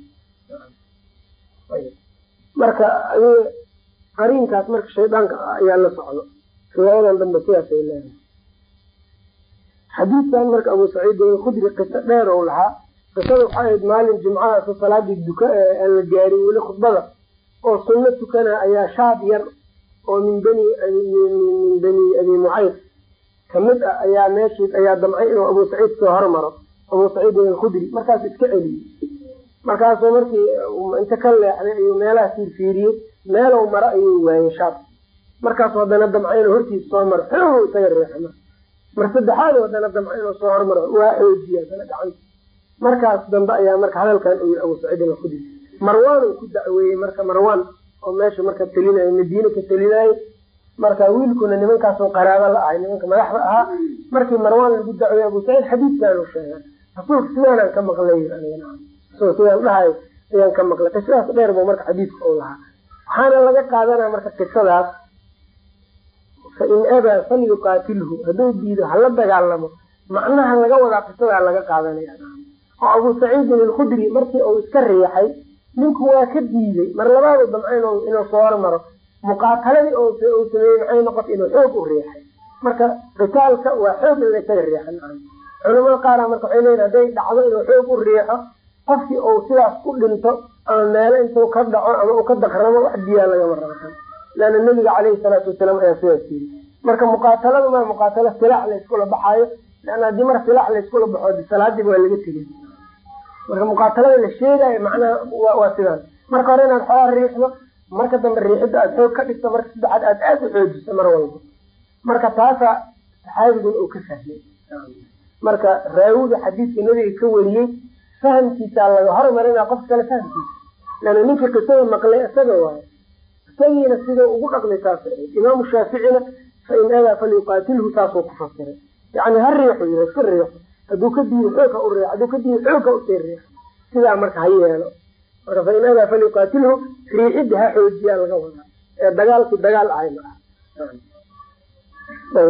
Marka adiga qariinkaas marka shaydaanka ayaa la socdo. Riwaayadan dambe sidaasay leedahay xadiidkan marka abu saciid khudri qiso dheer ou lahaa. Qisada waxay ahayd maalin jimcaha isa salaadii duka aan la gaarin weli khudbada. Oo sunno tukana ayaa shaad yar oo min bani min bani abi mucayd ka mid ah ayaa meeshii ayaa damcay inuu abu saciid soo hormaro. Abuu saciidin alkhudri markaasu iska celiyey. Markaasuu markii inta ka leexday ayuu meelaha fiirfiiriyey meelow maro ayuu waayey shaab markaasu haddana damca inuu hortiisa soo maro. Xoog isaga reexma mar saddexaad haddana damca inuu soo hormaro waa xoojiya haddana gacanta. Markaas dambe ayaa marka hadalkan uu yii abuu saciidin alkhudri marwaan ku dacweeyey marka marwaan oo meesha marka telinayo madiine ka telinayo marka wiilkuna nimankaasoo qaraabo la ahay nimanka madaxda ahaa. Markii marwaan lagu dacweeyey abuu saciid xadiidkaanu sheegay rasuulka sidaanaan ka maqlay isagoo sidaan dhahay ayaan ka maqlay. Qisadaas dheer buu marka xadiidka u lahaa. Waxaana laga qaadanaya marka qisadaas fa in abaa falyuqaatilhu hadduu diido hala dagaalamo macnaha laga wadaa qisadaa laga qaadanaya oo abuu saciidin alkhudri markii uu iska riixay ninku waa ka diiday mar labaadu damca inuu soo hormaro muqaataladii uu sameeyey maxay noqota inuu xoog u riixay marka qitaalka waa xoog in laysaga riixan culamada qaara marka waxay leeyiin hadday dhacdo inuu xoog u riixo qofkii uu sidaas ku dhinto ama meelo intuu ka dhaco ama uu ka daqramo wax diyaa lagama raban leanna nebiga caleyhi salaatu wasalaam ayaa sidaas yiri marka muqaataladu ma muqaatalo silaax layskula baxaayo leanna haddii mar silaax layskula baxo salaadiiba waa laga tegay marka muqaatalada la sheegayo macnaha waa sidaan marka hore inaad xoogaa riixdo marka dambe riixidda aad xoog ka dhigto marka saddexaad aad aad u xoojiso mar walba marka taasaa saxaabigun uu ka fahmay marka raawiga xadiidka nebiga ka wariyey fahamkiisaa laga hormarinaa qof kale fahamkiisa leanna ninkii qisada maqlay isaga waayo isagiina sidau ugu dhaqmay ahayd imaamu shaaficina fa in adaa falyuqaatilhu saasuu ku fasiray yani ha riixu yiri iska riixo hadduu ka diido xoogka u riixo hadduu ka diido xoogka u sii riixo sidaa marka ha yeelo. Marka fa in adaa falyuqaatilhu riixidda ha xoojiyaa laga wadaa. Ee dagaalkii dagaal ahay ma aha.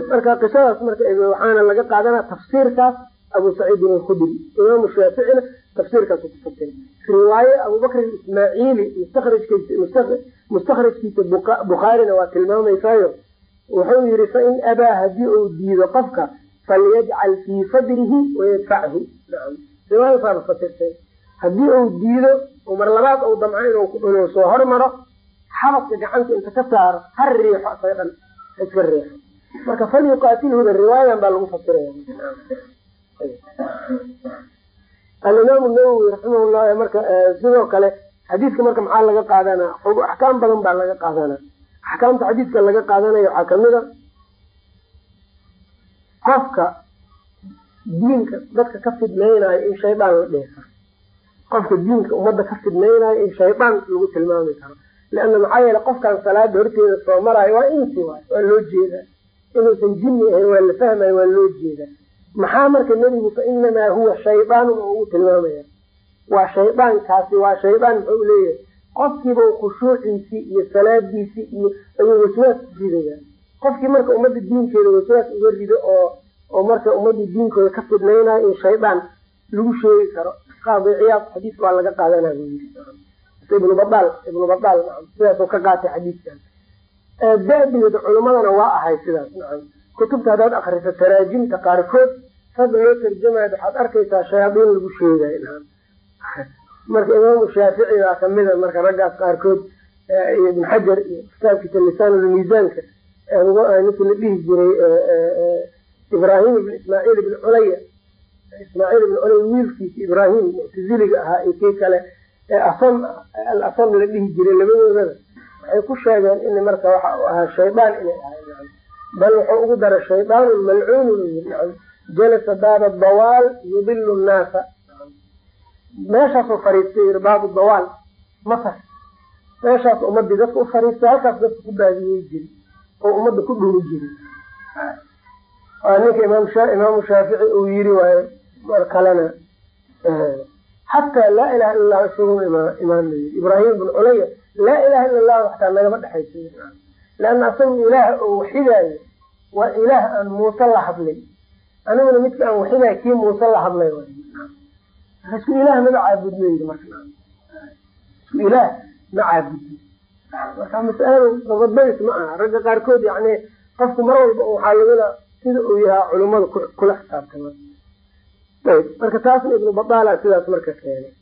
Marka qisadaas marka waxaana laga qaadanaa tafsiirkaas abu saciidin alkhudri imaamu shaaficina tafsiirkaasu ku fasiray riwaaye abubakr ismaaciili mustakhrajkiisa bukhaarina waa tilmaamaysaayo wuxuu yihi fain abaa haddii uu diido qofka falyajcal fii sadrihi wayadfachu riwaayadasaaba fasirtay uu diido mar labaad uu damco inuu soo hormaro xabadka gacanta inta ka saaro ha riixo isaga dhan ha iska riixo marka falyuqaatilhuda riwaayadan baa lagu fasiraya alimaam nawowi raximahullah marka sidoo kale xadiidka marka maxaa laga qaadanaa axkaam badan baa laga qaadanaa axkaamta xadiidka laga qaadanaya waxaa ka mid qofka diinka dadka ka fidnaynayo in shaydaan la karo qofka diinka ummadda ka fidnaynayo in shaydaan lagu tilmaami karo. Leanna maxaa yeele qofkan salaada horteeda soo maraayo waa insi waay waa loo jeedaa. Inuusan jinni ahayn waa la fahmayo waa loo jeedaa. Maxaa marka nebigu fa inamaa huwa shaydaanun oo ugu tilmaamaya waa shaydaankaasi waa shaydaan muxuu leeyahay qofkiiba khushuuciisii iyo salaadiisii iyo ayuu waswaas ridaya qofkii marka ummadda diinkeeda waswaas uga rido oo oo marka ummadda diinkooda ka fidnaynayo in shaydaan lagu sheegi karo qaadiciyaad xadiis waa laga qaadanaa buu yiri ibnu badaal ibnu badaal nacam sidaasuu ka qaatay xadiiskan da'deeda culimadana waa ahay sidaas nacam kutubta haddaad akriso taraajimta qaarkood ragga loo tarjamayo waxaad arkaysaa shayaadiin lagu sheegayo nacam marka imaamu shaafici baa kamida marka raggaas qaarkood ibn xajar iyo kitaabkiisa lisaanulmiisaanka ninkii la dhihi jiray ibraahim ibn ismaaciil ibn culaya ismaaciil ibn culaya wiilkiisa ibraahim muctaziliga ahaa iyo kii kale asam al la dhihi jiray labadoodaba. Waxay ku sheegeen in marka waxa uu ahaa shaydaan inay ahay bal wuxuu ugu daray shaydaanun nacam. Jalasa baaba dawaal yudilu nnaasa meeshaasuu fariistay baabu dawaal masar meeshaas ummadii dadka u fariistay halkaas dadka ku baadiyey jiri oo ummadda ku dhumi jiri waa ninka imaam imaamu shaafici uu yiri waayo mar kalena xataa laa ilaha illa llah isagu imaan la yiri. Ibraahim ibn culaya laa ilaha illa llahu xataa nagama dhexaysa leanna asagu ilaah oo waxidaayo waa ilaah aan muuse la hadlay. Aniguna midka aan waxidayo kii muuse la hadlay isku ilaah maba caabudno yiri marka. Isku ilaah ma caabudno marka mas'aladu dabadbadis ma aha. Ragga qaarkood yani qofku mar walba waxaa lagula sida uu yahaa culummada kula xisaabtama ayb marka. Taasna ibnu badaala sidaas marka keenay.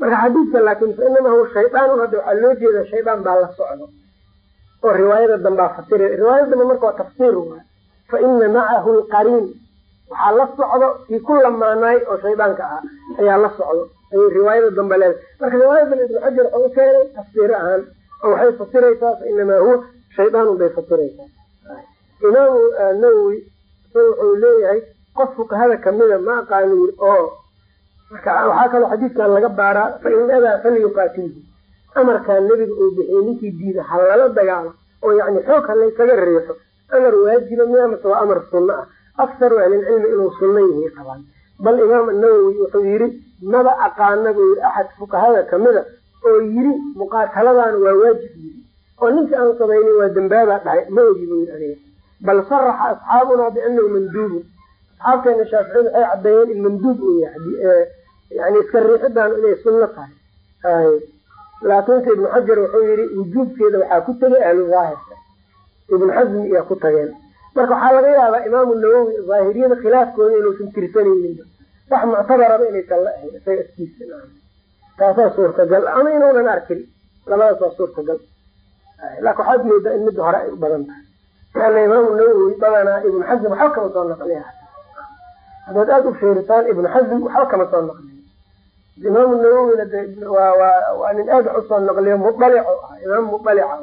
Marka xadiidka laakin fa inamaa huwa shaydaan hadda waxaa loo jeeda shaydaan baa la socdo. Oo riwaayada dambaa fasira riwaayada dambe marka waa tafsiir waay. Fa ina macahu lqariin waxaa la socdo kii ku lamaanaay oo shaydaanka ahaa ayaa la socdo. Ayay riwaayada dambe leedahay marka riwaayada ibnu xajar wuxuu u keenay tafsiir ahaan oo waxay fasiraysaa fa inamaa huwa shaydaanun bay fasiraysaa. Imaamu nawowi wuxuu leeyahay qof fuqahada kamida ma aqaani oo marka waxaa kaloo xadiidkan laga baaraa fa in adaa falyuqaatilhu amarkaa nebiga uu bixiyey ninkii diida ha lala dagaalo oo yani xoog ha laysaga riixo. Amar waajiba miya waa amar sunno ah aktaru ahlilcilmi inuu sunno yihi qabaan bal imaam nawowi wuxuu yidhi maba aqaana buu yii axad fuqahada kamida oo yiri muqaataladan waa waajib yiri oo ninka aan samaynin waa dambaabaa dhahay ma ogi buu yii aniga bal saraxa asxaabunaa bianahu manduubun asxaabteena shaaficiyadu waxay caddeeyeen in manduub uu yahay yani iska riixidan inay sunno tahay laakiinse ibnu xajar wuxuu yihi wujuubkeeda waxaa ku tegay ahlu daahirka ibnu xasmi iyaa ku tageen marka waxaa laga yaabaa imaamu nawowi daahiriyada khilaafkooda inuusan tirsanaynin. Wax muctabaraba inaysan la ahayn isaga agtiisa taasaa suurtagal ama inuunan arkin labadaas waa suurtagal. Laakin waxaad moodaa in midda hore ay u badan tahay. Leana imaamu nawowi badanaa ibnu xasm waxba kama soo naqliya haddaad aada u fiiritaan ibnu xasm waxba kama soo naqliya imaamu nawowina waa nin aad wax u soo naqliyo mudalico ah imaam mudalica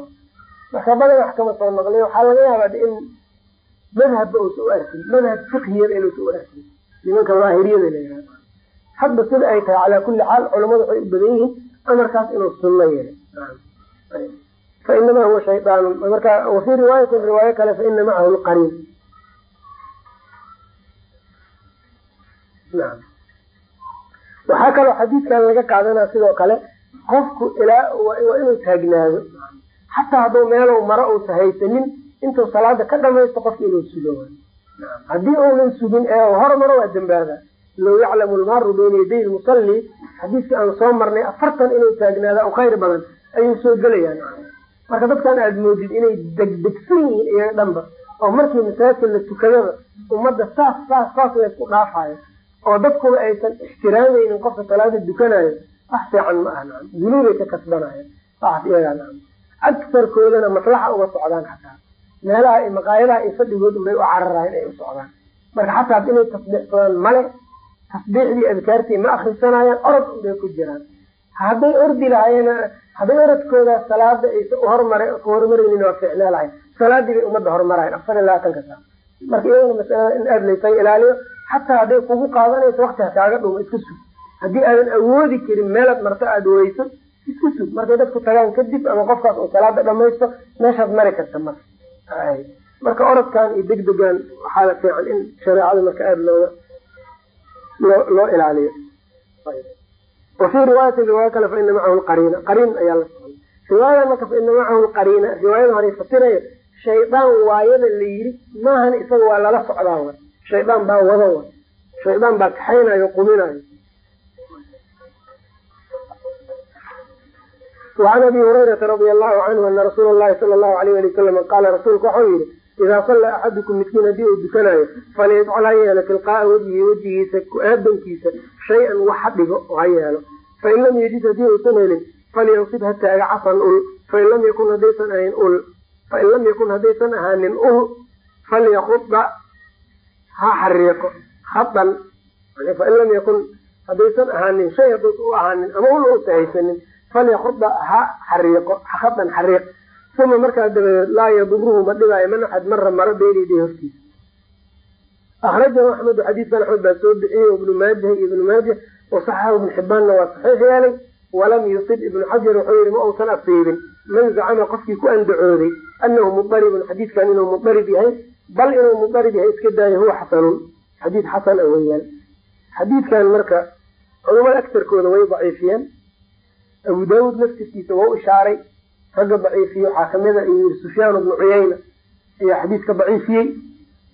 marka badan wax kama soo naqliyo waxaa laga yaabaa in madhabba uusa u arkin madhab fiqhiyada inuusa u arkin nimanka daahiriyada la hadba sida ay tahay calaa kulli xaal culamadu waxay u badan yihiin amarkaas inuu sunno yahay fa inamaa huwa shaydaanun marka wafii riwaayatin riwaayo kale fa ina macahu lqariin waxaa kaloo xadiidkan laga qaadanaa sidoo kale qofku ilaa waa inuu taagnaado. Xataa hadduu meelow maro uusa haysanin intuu salaada ka dhamaysto qofka inuu sugo haddii uunan sugin ee hormaro waa dambaaba low yaclamu lmaaru bayna yaday lmusalli xadiiskii aan soo marnay afartan inuu taagnaada u khayr badan ayuu soo gelayaan marka dadkan aada moodid inay degdegsan yihiin iyaga dhanba oo markii masaajidka la tukadaba ummadda saas saas saas laysku dhaafayo oo dadkuba aysan ixtiraamaynin qofka salaada dukanayo wax fiican ma aha. Dunuubay ka kasbanaya saas iyagaa agtarkoodana maslaxa uga socdaan xataa meelaha maqaayadaha iyo fadhigood unbay u cararayan ay u socdaan. Marka xataa inay tasbiixsadaan male tasbiixdii adkaartii ma akrisanayaan orod unbay ku jiraan. Hadday ordi lahayen hadday orodkooda salaada aysa uhormar ku horumaraynin waa fiicnaa lahayn salaadii bay ummadda horumarayan afar labaatanka saa marka iyadana masalada in aada laysaga ilaaliyo xataa hadday kugu qaadanayso wakti ha kaaga dhumo iska sug. Haddii aadan awoodi karin meelaad marto aada weyso iska sug. Markay dadku tagaan kadib ama qofkaas uu salaada dhamaysto meeshaad mari karta marka marka orodkan iyo degdegan waxaa fiican in shareecada marka aada looga loo loo ilaaliyo. Wafii riwaayati riwaaya kale fa ina macahu lqariina qariin ayaa la socday riwaayada marka fa ina macahu lqariina riwaayada hore fasirayo shaydaan waayada la yiri maahan isaga waa lala socdaa wa shaydaan baa wada wa shaydaan baa kaxaynayo quminayo وعn abi hurayrata radi allahu canhu ana rasuula lahi sala allahu alayh ali wasalam qaala rasuulku waxau yihi idaa sallaa axadukum midkiin haddii uu dukanayo falyadcal ha yeelo tilqaaa wejhi wejigiisa ku-aadankiisa shay-an wax ha dhigo oo ha yeelo fain lam yajid haddii uusan helin falyansib ha taaga casan ul fain lam yakun haddaysan ahayn ul fain lam yakun haddaysan ahaanin ul falyakuda ha xariiqo hadan fain lam falyakuda ha xariiqo hadan xariiq uma markaas dabadeed laa yaduruhu ma dhibaayo man axad mara maro beynayday hortiisa akrajahu axmedu xadiidkan axmed baa soo bixiyey ibnu maajah iyo ibnu maajah wasaxahu ibnu xibaanna waa saxiix yeelay walam yusib ibnu xajar wuxuu yihi ma uusan asiibin man zacama qofkii ku andacooday anahu mudaribun xadiidkan inuu mudarib yahay bal inuu mudarib yahay iska daayo huwa xasanun xadiid xasan a weyaan xadiidkan marka culamada agtarkooda way daciifiyeen abu daawuud laftirkiisa waa ishaaray ragga daciifiye waxaa kamida iyo sufyaan bnu cuyayna ayaa xadiidka daciifiyey.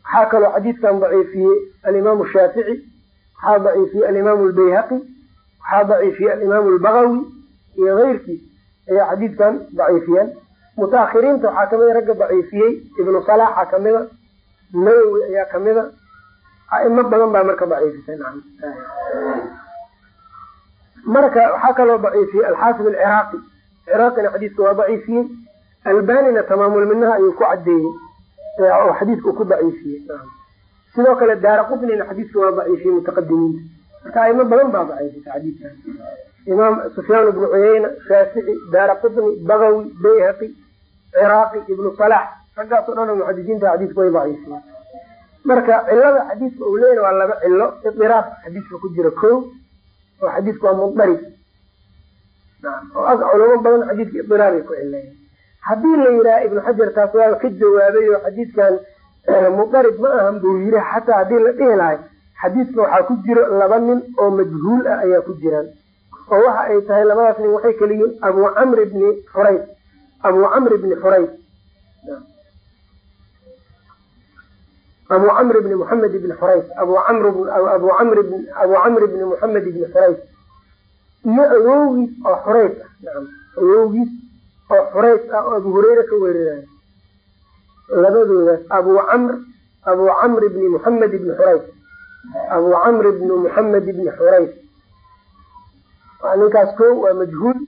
Waxaa kaloo xadiidkan daciifiyey alimaamu shaafici waxaa daciifiyey alimaamu lbayhaqi waxaa daciifiyey alimaamu lbagawi iyo keyrkiis ayaa xadiidkan daciifiyeen. Mutaakhiriinta waxaa kamida ragga daciifiyey ibnu salaaxa kamida nawowi ayaa kamida aimo badan baa marka daciifisay marka waxaa kaloo daciifiyey alxaafid alciraaqi ciraaqina xadiidka waa daciifiyey. Albanina tamaamulminaha ayuu ku cadeeyey uu ku daciifiyey. Sidoo kale daara qutnina xadiiska waa daciifiyey mutaqadimiinta marka aimo badan baa daciifisa xadiidkan imaam sufyaan ibnu cuyeyna shaafici daara qutni bagawi bayhaqi ciraaqi ibnu salax raggaasoo dhan oo muxadisiinta xadiiska way daciifiyeen. Marka cilada xadiiska uu leeyahy waa laba cilo. Idiraab xadiiska ku jira ko oo xadiiska waa mudarib culamo badan xadiiska idiraabay ku cileeyen haddii la yidhaha ibnu xajar taas waa ka jawaabay oo xadiiskan mudarib ma ahan buu yiri xataa haddii la dhihi lahay xadiiska waxaa ku jiro laba nin oo majhuul ah ayaa ku jiraan oo waxa ay tahay labadaas nin waxay kala yihiin abu camr bni xurayd abu camr bni xurayd abu camr bni muxamed bni xurayd abu camr bni muxamed bni xurayd iyo awowgiis oo xurayd ah awowgiis oo xurayd ah oo abu hureyre ka weerarayo labadoodaas abu camr abu camr bni muxamed bni xurayd abu camr bni muxamed bni xurayd ninkaas ko waa majhuul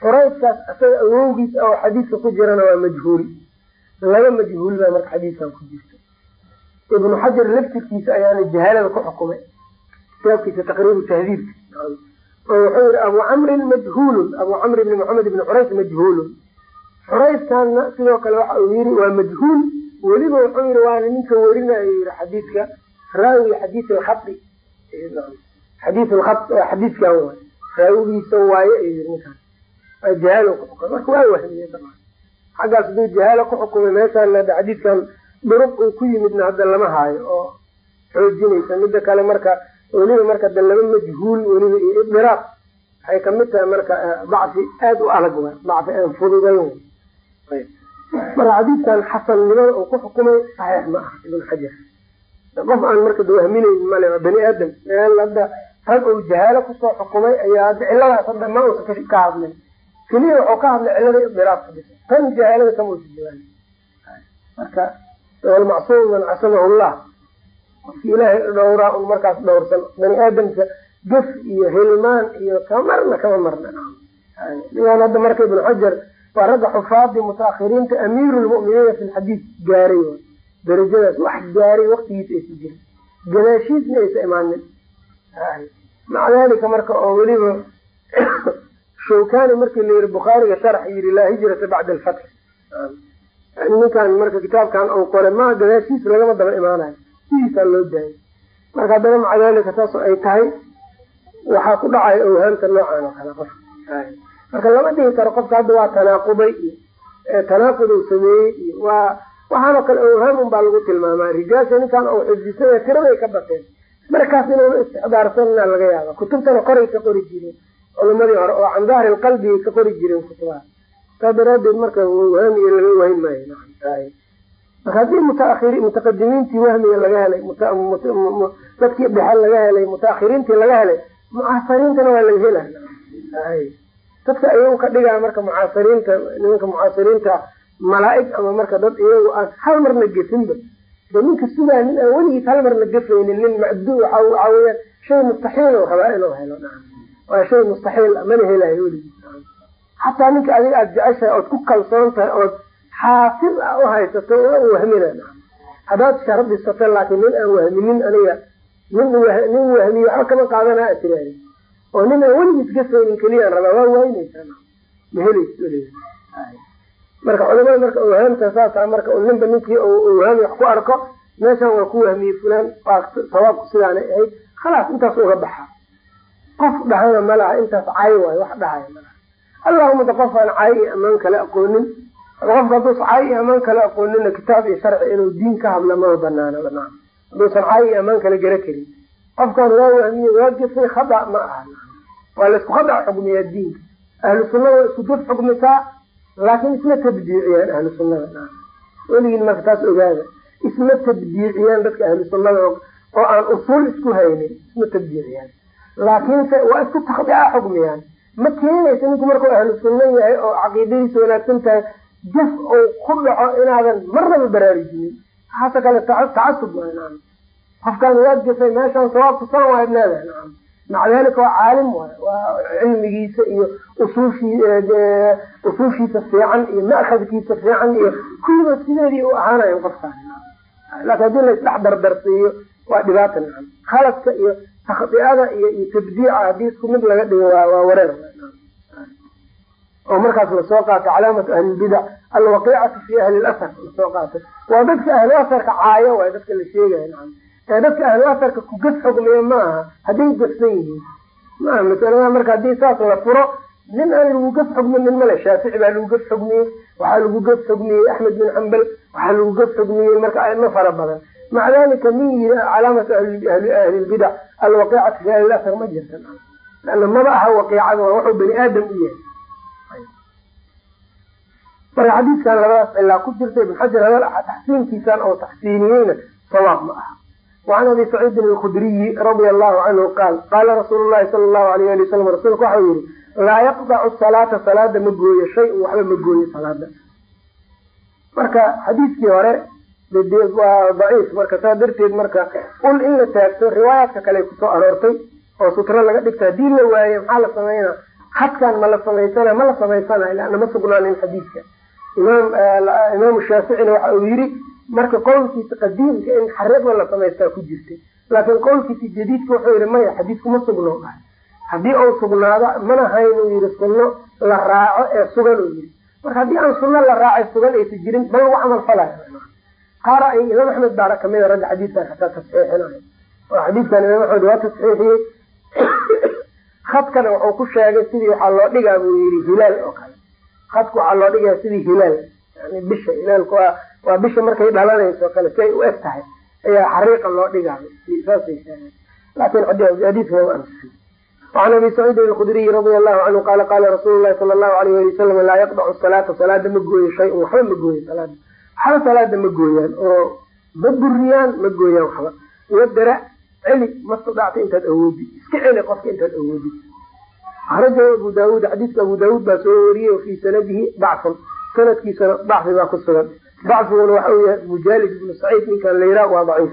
xuraydkaas isaga awowgiis oo xadiiska ku jirana waa majhuul laba majhuul baa marka xadiiskan ku jirta ibnu xajar laftirkiisa ayaana jahaalada ku xukumay. Kitaabkiisa taqriibu tahdiibka oo wuxuu yihi abu camrin majhuulun. Abu camr bni muxamed bni xurayd majhuulun. Xuraydkanna sidoo kale waxa uu yihi waa majhuul. Weliba wuxuu yihi waana ninka werinayo yihi xadiidka. Raawi xadiis alkhai xadiis alkha waa xadiiskan waay raawigiisa waaye ayuu ninkaan jahaalo ku xukumay. Marka waa wahmiye damaan. Xaggaas haduu jahaalo ku xukumay. Meeshaan hadda xadiidkan duruq uu ku yimidna hadda lama haayo oo xoojinaysa. Mida kale marka weliba marka da laba majhuul weliba iyo idiraaq waxay ka mid tahay marka dacfi aada u adag wa dacfi aan fududayn marka xadiidkan xasannimada uu ku xukumay saxiix ma aha ibn xajar. Qof aan marka wahminayn male waa bani aadam hadda rag uu jahaalo ku soo xukumay ayaa hadda ciladaas hadda ma uusa ka hadlay keliya wuxuu ka hadlay cilada idiraaqka tan jahaalada kama usa jawaabin marka walmacsuum man casamahu llah qofki ilaahay dhowraa un markaas dhowrsan bani aadamka gaf iyo hilmaan iyo kama marna kama marna nigaan hadda marka ibnu xajar waa ragga xufaadii mutaakhiriinta amiiru lmu'miniina fi lxadiid gaaray darajadaas wax gaaray waktigiisa aysa jirin gadaashiisna aysa imaanin maca dalika marka oo weliba shawkani markii la yihi bukhaariga sharax yiri laa hijrata bacda alfatx ninkan marka kitaabkan uu qore ma gadaashiis lagama daba imaanayo. Sidiisaa loo daayay marka haddana maca dalika saas ay tahay waxaa ku dhacaya awhaamta noocan oo kale qofka. Marka lama dhihi karo qofka hadda waa tanaaquday iyo tanaaqud uu sameeyey iyo waa waxaanoo kale awhaamun baa lagu tilmaamaa. Rijaasha ninkan uu xifdisay tiraday ka bateen markaas inuuna istixdaarsanna laga yaaba kutubtana qoray ka qori jireen. Culamadii hore oo can dahri qalbigay ka qori jireen kutubaha saa daraadeed marka wahmiga laga wahin maayo haddii mutaahiri mutaqadimiintii wahmiga laga helay dadkii dhexe laga helay mutaakhiriintii laga helay mucaasiriintana waa laga hela dadka iyagu ka dhigaa marka mucaasiriinta nimanka mucaasiriinta malaaig ama marka dad iyagu aan hal marna gefinba. De ninka sugaa nin aan weligiis hal marna gafaynin nin macdu waxaa shay mustaxiil rabaa inuu helo waa shay mustaxiil mana helayo weligiis xataa ninka adiga aada jeceshahay ood ku kalsoon tahay ood xaafid ah u haysato waa wahmina haddaad shardisato laakiin nin aan wahminin aniga nin wahmiye waxba kama qaadana a oo nin aan weligiis gafaynin keliyaan rabaa waa waynaysaa ma weliga marka culamada marka awhaamta saasa marka ninba ninkii awhaami wax ku arko meeshan waa ku wahmiyey fulaan waa sawaabku sidaanay ahayd. Khalaas intaas uga baxa. Qof dhahana malaha intaas cay waayo wax dhahaya malaha allahuma da qof aan cay iyo amaan kale aqoonin qofka hadduusa cay iyo amaan kale aqoonina kitaab iyo sharci inuu diin ka hadla banaana banaan hadduusan cay iyo amaan kale gara karin qofkan waa wahmiye waa gefay khada ma aha waa la isku khada xugmiyaa diinka ahlu sunna waa isku dad xugmisaa laakiin isma tabdiiciyaan ahlu sunnada weligiin marka taas ogaada isma tabdiiciyaan dadka ahlu sunnada oo aan usuul isku haynin isma tabdiiciyaan laakiinse waa isku takdica xugmiyaan ma keenaysa ninku markuu ahlu sunna yahay oo caqiidadiisa wanaagsan tahay jaf ou ku dhaco inaadan marnaba baraarujinin. Waxaase kale tacasub waay qofkaan waad gafay meeshaan sawaabku san waad leedahay nacam maca dalika waa caalim waay waa cilmigiisa iyo usuushii usuushiisa fiican iyo ma'khadkiisa fiican iyo kulliba sideedii u ahaanayan qofkaan laakin haddii laisdhex dardarsiiyo waa dhibaata nacam khaladka iyo takhdi'ada iyo iyo tabdiica haddii isku mid laga dhigo waa wareer. Oo markaas la soo qaato calaamatu ahlilbidac alwaqiicatu fi ahli lasar la soo qaato waa dadka ahlu asarka caayo waay dadka la sheegaya nacam. Ee dadka ahlu asarka ku gas xugmiya ma aha hadday gafsan yihiin. Maaha masalada marka haddii saas la furo nin aan lagu gas xugminin male shaafici baa lagu gas xugmiyey waxaa lagu gas xugmiyey axmed bin xambal waxaa lagu gas xugmiyey marka aimo fara badan. Maca dalika min yiri calaamatu ahlilbidac alwaqiicatu fi ahli lasar ma jirta. Lana maba aha waqiicada waa wuxuu bani aadam u yahay. Marka xadiidkan labadaas cilaa ku jirta ibn xajar hadal taxsiinkiisan oo taxsiiniyeyna sawaab ma aha. Wacan abi saciidin alkhudriyi radia allahu canhu qaal qaala rasuulu llahi sala allahu alayh ali wasalam rasuulku waxau yihi laa yaqdacu salaata salaada ma gooyo shay waxba ma gooyo salaada. Marka waa daciif marka saa darteed marka ul in la taagto riwaayaadka kale ku soo aroortay oo sutro laga dhigta haddii la waaye maxaa la sameynaa hadkan ma la samaysana ma la samaysanayo leanna ma sugnaanin xadiidka. Imaam imaamu shaaficina waxa uu yidhi marka qowlkiisa qadiimka in xariiqda la samaystaa ku jirtay laakiin qowlkiisa jadiidka wuxuu yihi maya xadiidku ma sugno. Dhahay haddii uu sugnaado mana hayn uu yihi sunno la raaco ee sugan uu yihi marka haddii aan sunno la raacay sugan aysa jirin bal lagu camal falayo qaar ay imaam axmed baara kamida ragga xadiidkan xataa tasxiixinayo oo xadiidkan imaam axmed waa tasxiixiyey. Khadkana wuxuu ku sheegay sidii waxaa loo dhigaa buu yihi hilaal oo kale. Khadku waxaa loo dhigaya sidii hilaal. Yani bisha hilaalku waa waa bisha markay dhalanayso kale si ay u eg tahay ayaa xariiqa loo dhigaayo saasay sheegeen. Laakin xadiidka mama anfisi wacan abi saciidin alkhudriyi radia allahu canhu qaala qaala rasuulu lahi sala allahu alayh ali wasalam laa yaqdacu salaata salaada ma gooyo shay-un waxba waxba salaada ma gooyaan oo ma buriyaan ma gooyaan waxba. Wadara celi mastadacta intaad awoodid. Iska celi qofka intaad awoodid. Akrajahu abu daawuud xadiidka abu daawuud baa soo wariyey fii sanadihi dacfun. Sanadkiisana dacfi baa ku sugan. Dacfiguna waxa uu yahay mujaalid ibnu saciid ninkan la yiraa waa daciif.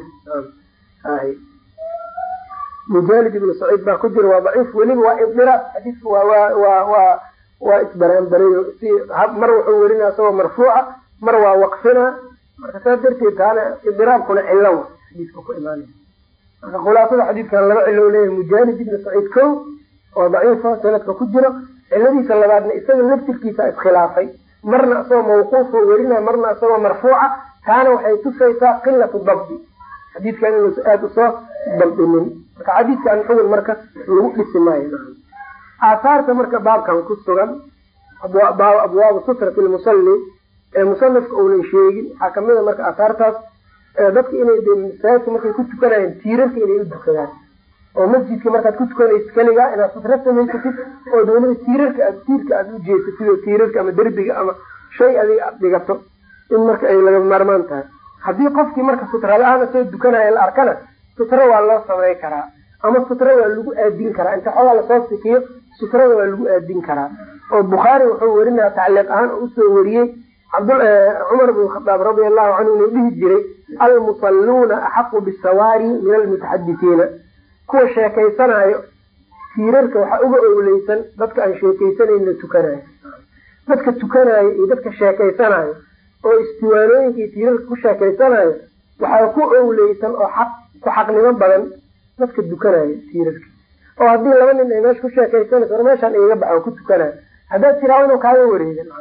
Mujaalid ibnu saciid baa ku jira waa daciif. Weliba waa idiraab xadiidku waa waa waa waa isbaraanbarayo si mar wuxuu werinaa isagoo marfuuca mar waa waqfinaa marka saas darteed taana idiraabkuna cilo xadiidka ku imaanay. Marka khulaasada xadiidkan laba cilo leeyahay mujaalid ibnu saciid ko oo daciifa sanadka ku jiro ciladiisa labaadna isaga laftirkiisa iskhilaafay. Marna isagoo mawquufo werina marna isagoo marfuuca taana waxay tusaysaa qilatu dabdi. Xadiidkan inuusa aada u soo dabdinin marka xadiidkan xugun marka lagu dhisi maayo. Aahaarta marka baabkan ku sugan abwaabu sutrati lmusalli ee musanifka uunan sheegin. Waxaa kamida marka aahaartaas dadka inay masaajidka markay ku tukanayaan tiirarka inay u dukadaan oo masjidka markaad ku tukanaysa keligaa inaad sutra samaysatid oo dawlada tiirarka aad tiirka aada u jeesatid tiirarka ama derbiga ama shay adiga aada dhigato in marka ay laga maarmaan tahay. Haddii qofkii marka sutra la'aan soo dukanaya la arkana sutra waa loo samey karaa ama sutra waa lagu aadin karaa. Inta xoogaa la soo sikiyo sutrada waa lagu aadin karaa. Oo bukhaari wuxuu werinaya tacliiq ahaan oo u soo wariyey cumar bn khadaab radia allahu canhu inuu dhihi jiray almusalluuna axaqu bisawaari min almutaxadisiina kuwa sheekaysanaayo tiirarka waxaa uga owleysan dadka aan sheekaysanayna tukanayo dadka tukanayo iyo dadka sheekaysanaayo oo istiwaanooyinka iyo tiirarka ku sheekaysanayo waxaa ku owleysan oo xaq ku xaqnimo badan dadka dukanayo tiirarka. Oo haddii laba nin ay meesha ku sheekaysanayso war meeshaan iiga baxa ku tukanayo haddaad tiraa inuu kaaga wareega ila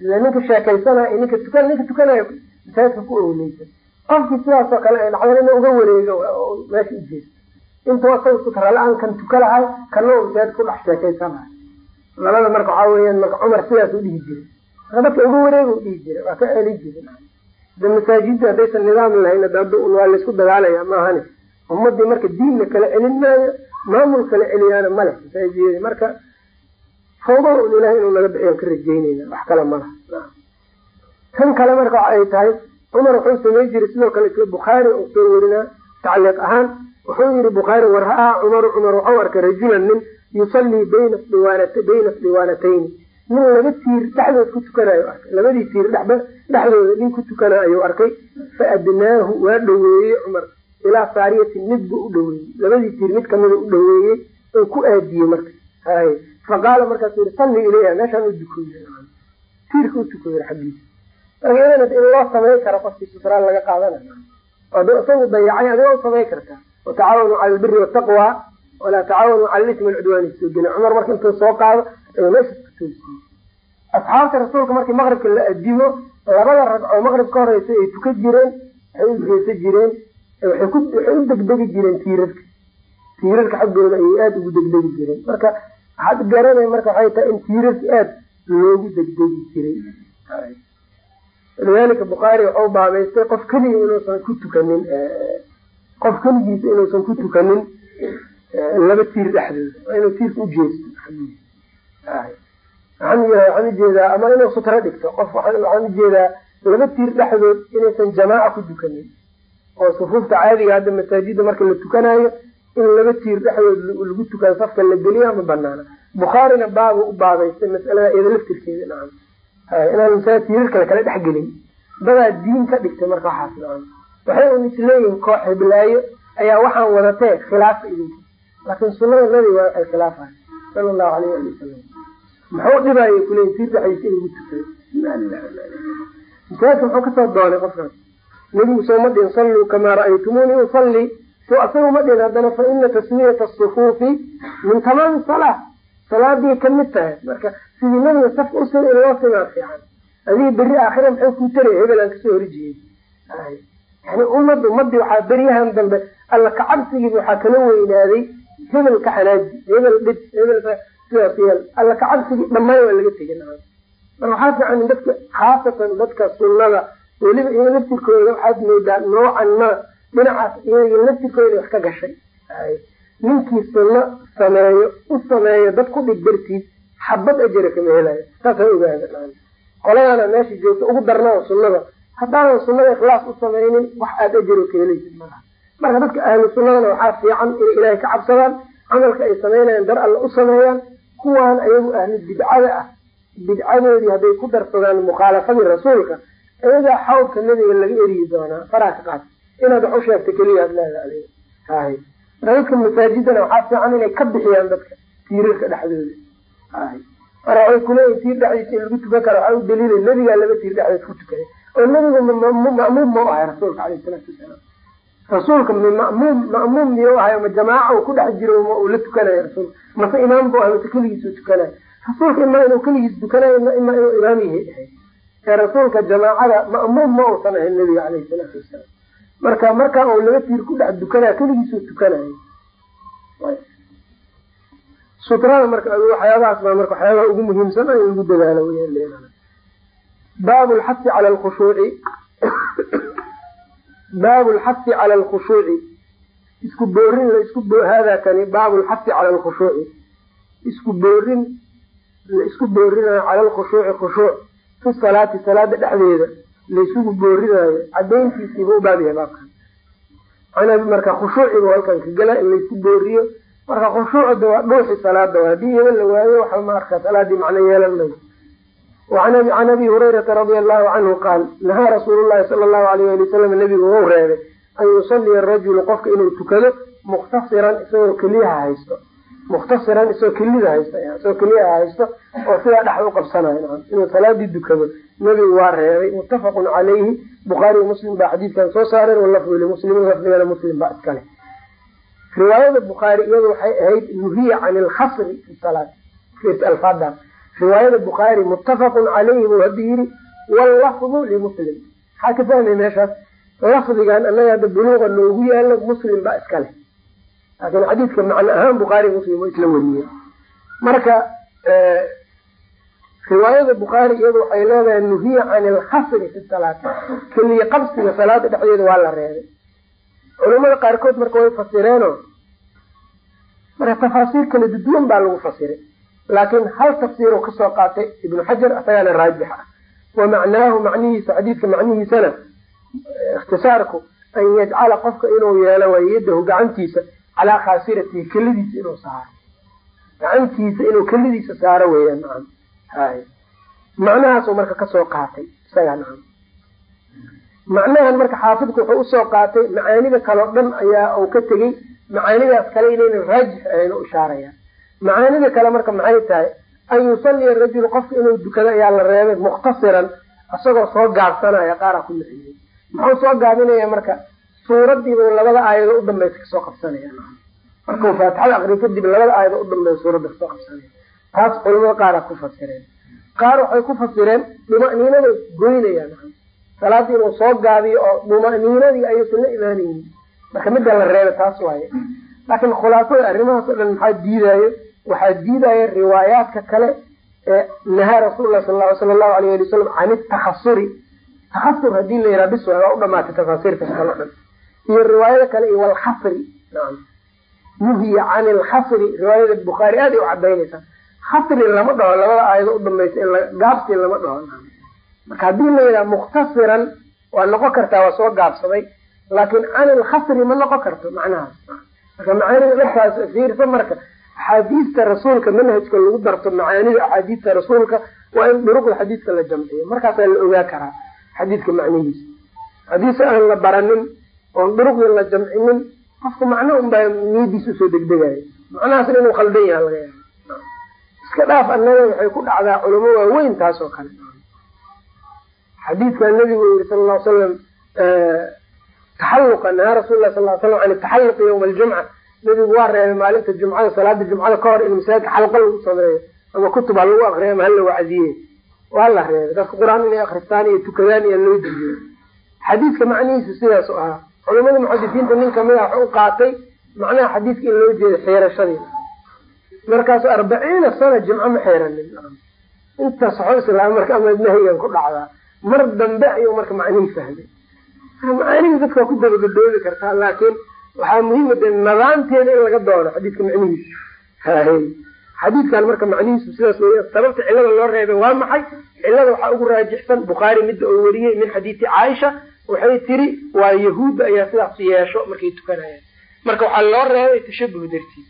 ninka sheekaysanayo iyo ninka tukan ninka tukanayo masaajidka ku owleysan qofkii sidaasoo kale ay dhacdan inuu uga wareego meesha ujeesta intuu asaga sutra la'aan kan tuka lahay kana u masaajidka kudhex sheekaysanayo labada marka waxaa weeyaan marka cumar sidaas u dhihi jiray. Dadka uga wareega u dhihi jiray waa ka eli jiray. De masaajidda haddaysan nidaam lahayn waa laysku dagaalaya maahane ummadii marka diinna kala celin maayo maamul kala celiyaana male masaajidada marka fawda un ilahay inuu naga bixiyaan ka rajeynayna wax kale malaha tan kale marka waxa ay tahay cumar wuxuu samay jiray sidoo kale isla bukhaari uu soo werinaa tacliiq ahaan wuxuu yihi bukhaari warha-aa cumaru cumar waxau arkay rajulan nin yusallii bayna bayna sdiwaanatayni nin laba tiir dhexdood ku tukanayo arkay. Labadii tiir dhexdooda nin ku tukana ayuu arkay. Fa adnaahu waa dhoweeyey cumar. Ilaa saariyatin mid buu u dhoweeyey. Labadii tiir mid kamida u dhoweeyey oo ku aadiyey marka faqaala markaasu yii salli ilayha. Meeshaan u dukoy tiirka u tukoy xaggiisa. Marka iyadana in loo samay karo qofkii sutraan laga qaadanayo ado isagu dayacay adiga u samay kartaa watacaawanu cala albiri wataqwa walaa tacaawanu cala lismi alcudwaani soogena cumar marka intuu soo qaado ayuu meesha ku asxaabta rasuulka markii maqribka la adimo labada ragcoo maqrib ka horeysa ay tuka jireen waxay u geesa jireen waxay u degdegi jireen tiirarka. Tiirarka xaggooda ayay aada ugu degdegi jireen. Marka waxaad garanay marka waxay tahay in tiirarka aada loogu degdegi jiray. Walidaalika bukhaari waxau baabaystay qof keliga inuusan ku tukanin qof keligiisa inuusan ku tukanin laba tiir dhexdooda. Waa inuu tiirka u jeesto. Waxaan u jeedaa ama inuu sutro dhigto. Qof waxaan u jeedaa laba tiir dhexdood inaysan jamaaca ku tukanin. Oo sufuufta caadiga hadda masaajida marka la tukanayo in laba tiir dhexdood lagu tukado safka la geliya ma banaana. Bukhaarina baaba u baabaystay masalada iyada laftirkeeda nacam inaan masaa tiirarka lakala dhexgelin dadaa diin ka dhigtay marka waxaas nacam waxay un isleeyihin koox hiblaayo ayaa waxaan wadatee khilaafa idinka. Laakiin sunada nabiga waa ay khilaafahay sala allahu alayh ali wasalam muxuu dhibaayo kuleyi tiir dhexdiisa lagu tukado masaajka muxuu ka soo doonay qofkaas nebigu sooma dhihin salluu kamaa ra'aytumuuni usalli so asaga ma dhihin haddana fa ina taswiyata asufuufi min tamaami salaa salaadii ka mid tahay. Marka sidii nabiga safka usin in loo simaa fiican. Adiga berri aakhira maxay kuu taraya hebel aan ka soo horjeedi yani ummad ummadii waxaa beryahan dambe alla kacabsigiiba waxaa kala weynaaday. Hebel ka xanaaji hebel dhib hebel sidaas yeel. Alla kacabsigii dhammaan waa laga tegay marka waxaa fiican in dadka khaasatan dadka sunnada weliba iyaga laftirkooda waxaad moodaa noocan ma dhinacaas iyaga laftirkooda wax ka gashay. Ninkii sunno sameeyo u sameeyo dad ku dhig dartiis xabad ajara kama helayo. Saas ha ogaada qoladana meesha joogta ugu darnaa sunnada. Haddaanan sunnada ikhlaas u samaynin wax aada ajaro ka helaysid malaha marka dadka ahlu sunnadana waxaa fiican inay ilaahay ka cabsadaan camalka ay samaynayaan dar alla u sameeyaan kuwaan ayagu ahlu bidcada ah. Bidcadoodii hadday ku darsadaan mukhaalafadii rasuulka iyagaa xawdka nebiga laga eriyi doonaa faraa ka qaad inaad wax u sheegta keliya ad leedahay hay dadka masaajidana waxaa fiican inay ka bixiyaan dadka tiirarka dhexdooda hay marka waxay kuleeyihin tiir dhexdiisa in lagu tukan karo waxaa u daliilay nebigaa laba tiir dhexdeed ku tukaday oo nebigu ma'muum ma u ahay rasuulka aleyh salaatu wasalaam rasuulka ma'muum ma'muum miyuu ahay ma jamaaca uu ku dhex jiro ma uu la tukanayo rasuulka mase imaam bu ahay mase keligiisuu tukanayo rasuulka imaa inuu keligiis tukanayo imaa inuu imaam yahay ahay ee rasuulka jamaacada ma'muum ma uusan ahayn nebiga caleyhi salaatu wasalaam marka markaa uu laba tiir ku dhex dukanaya keligiisuu tukanayo sutrada marka waxyaabahaas baa marka waxyaabaha ugu muhiimsan in lagu dadaalo weyaan baabu lxasi cala lkhushuuci baabu lxasi cala alkhushuuci. Isku boorin la isku hada kani baabu lxasi cala alkhushuuci. Isku boorin la isku boorinayo cala alkhushuuci khushuuc. Fi salaati salaada dhexdeeda laisugu boorinayo cadayntiisiiba u baab yahay marka khushuuciba halkan ka gala in laysku booriyo. Marka khushuucda waa dhuuxi salaada waa iyada la waayo waxa ma arkaa salaadii macno yeelan mayso can abi hurayrata radia allahu canhu qaal nahaa rasuulu llahi sala allahu alayh ali wasalam nabigu wou reebay an yusaliya arajulu qofka inuu tukado mukhtasiran isagoo keliyaha haysto mukhtasiran isagoo kelida haysto isagoo keliyaha haysto oo sidaa dhex u qabsanayo inuu salaadii dukado nebigu waa reebay muttafaqun calayhi. Bukhaari muslim baa xadiidkan soo saareen walafdu limuslimin lafdigana muslim baa iskale riwaayada bukhaari iyadu waxay ahayd nuhiya can ilkhasri fi salaat alfadan riwaayada bukhaari muttafaqun calayhi buu hadda yiri wallafdu limuslim maxaa ka fahmay meeshaas? Lafdigan anaga hadda buluuqa noogu yaalo muslim baa iska leh. Laakiin xadiidka macno ahaan bukhaari muslim isla wariyeen. Marka riwaayada bukhaari iyadu waxay leedahay nuhiya can ilkhasri fi salaat. Keliya qabsiga salaada dhexdeeda waa la reebay. Culamada qaarkood marka way fasireeno marka tafaasiir kala duduwan baa lagu fasiray. Laakiin hal tafsiiruu ka soo qaatay ibnu xajar asagaana raajix ah. Wa macnaahu macnihiisa xadiidka macnihiisana ikhtisaarku an yajcala qofka inuu yeelo waa yadahu gacantiisa calaa khaasiratihi kelidiisa inuu saaro. Gacantiisa inuu kelidiisa saaro weeyaan macnahaasuu marka ka soo qaatay. Macnahan marka xaafidku wuxuu u soo qaatay macaanida kaleo dhan ayaa uu ka tegey. Macaanidaas kale inaynan raajix ahayn u ishaaraya macaanida kale marka maxay tahay? An yusalliya rajulu qofka inuu dukado ayaa la reebay mukhtasiran isagoo soo gaabsanaya qaara ku nixiyey muxuu soo gaabinaya marka? Suuradiibu labada aayadoo u dambaysa ka soo qabsanaya markuu faatixada akriyo kadib labada aayadoo u dambaysa suuradda ka soo qabsanaya taas culamada qaara ku fasireen. Qaar waxay ku fasireen dhuma'niinada goynayaan salaada inuu soo gaabiyo oo dhuma'niinadii ayaysan la imaanaynin. Marka midda la reeba taas waaye. Laakiin khulaasada arrimahaas dhan maxaa diidaayo waxaa diidaya riwaayaadka kale ee nahaa rasuullah sal sala allahu alayh ali wasalam can itakasuri takasur haddii la yidhaha bis waa u dhamaatay tafaasiirkas kale dhan iyo riwaayada kale iyo walxasri naam nuhiya can ilxasri riwaayada bukhaari aad ay u cadaynaysaa xasri lama dhaho labada aayado u dambaysa in gaabsi lama dhaho. Marka haddii la yidhaha mukhtasiran waa noqon kartaa waa soo gaabsaday laakin can ilxasri ma noqon karto macnahaas marka macaanida dharkaas fiirsa marka axaadiista rasuulka manhajka lagu darto macaanida axaadiista rasuulka waa in duruqda xadiidka la jamciyo. Markaasaa la ogaa karaa xadiidka macnihiisa. Hadiise aan la baranin oon duruqda la jamcinin qofka macno unbaa niyadiisa u soo degdegayo macnahaasna inuu khaldan yaha laga yaaba iska dhaaf annaga waxay ku dhacdaa culamo waaweyn taas oo kale. Xadiidka nabigu yiri sala lla ly slam taxalluqa nahaa rasul lah sal slam can taxalluqi yawma aljumca. Nabigu waa reebay maalinta jumcada salaada jumcada ka hor in masaajidka xalqa lagu sameeyo ama kutub lagu akriyo ama hala wacdiye waa la reebay. Dadka qur'aan inay akristaan iyo tukadaan iyo loo diiyo xadiidka macnihiisu sidaas ahaa. Culamada muxadisiinta nin ka mid a waxa u qaatay macnaha xadiidka in loo jeedo xeerashadii markaasu arbaciina sana jimco ma xeeranin. Inta saxo islaam marka ama nahyigan ku dhacdaa mar dambe ayuu marka macnihii fahmay. Macaanihii dadka waa ku dabagadoobi kartaa laakiin waxaa muhiima de nidaamteeda in laga doono xadiidka macnihiisa. Hahe xadiidkan marka macnihiisu sidaas wey sababta cilada loo reebay waa maxay? Cilada waxaa ugu raajixsan bukhaari midda oo wariyey min xadiisi caaisha waxay tiri waa yahuudda ayaa sidaas yeesho markay tukanayaan. Marka waxaa loo reebay tashabuh dartiis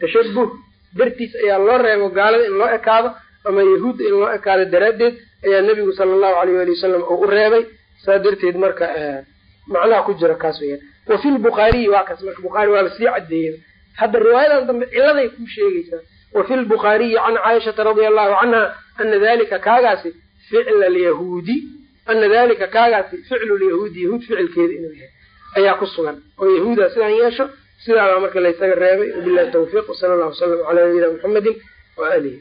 tashabuh dartiis ayaa loo reebo gaalada in loo ekaado ama yahuudda in loo ekaado daraaddeed ayaa nebigu sala allahu alayh ali wasalam uu u reebay. Saa darteed marka macnaha ku jira kaas weyaan wa fi lbukhaariyi waa kaas marka bukhaari waaba sii cadeeyey hadda riwaayadan dambe ciladay kuu sheegaysaa. Wa fi lbukhaariyi can caaishata radia allahu canha ana dalika kaagaasi ficla lyahuudi ana dalika kaagaasi ficlu lyahuudi yahuud ficilkeeda inuu yahay ayaa ku sugan. Oo yahuuda sidaan yeesho sidaabaa marka laysaga reebay wabilahi tawfiiq wsala allahu wasalam calaa nabiyina muxamedin wa alihi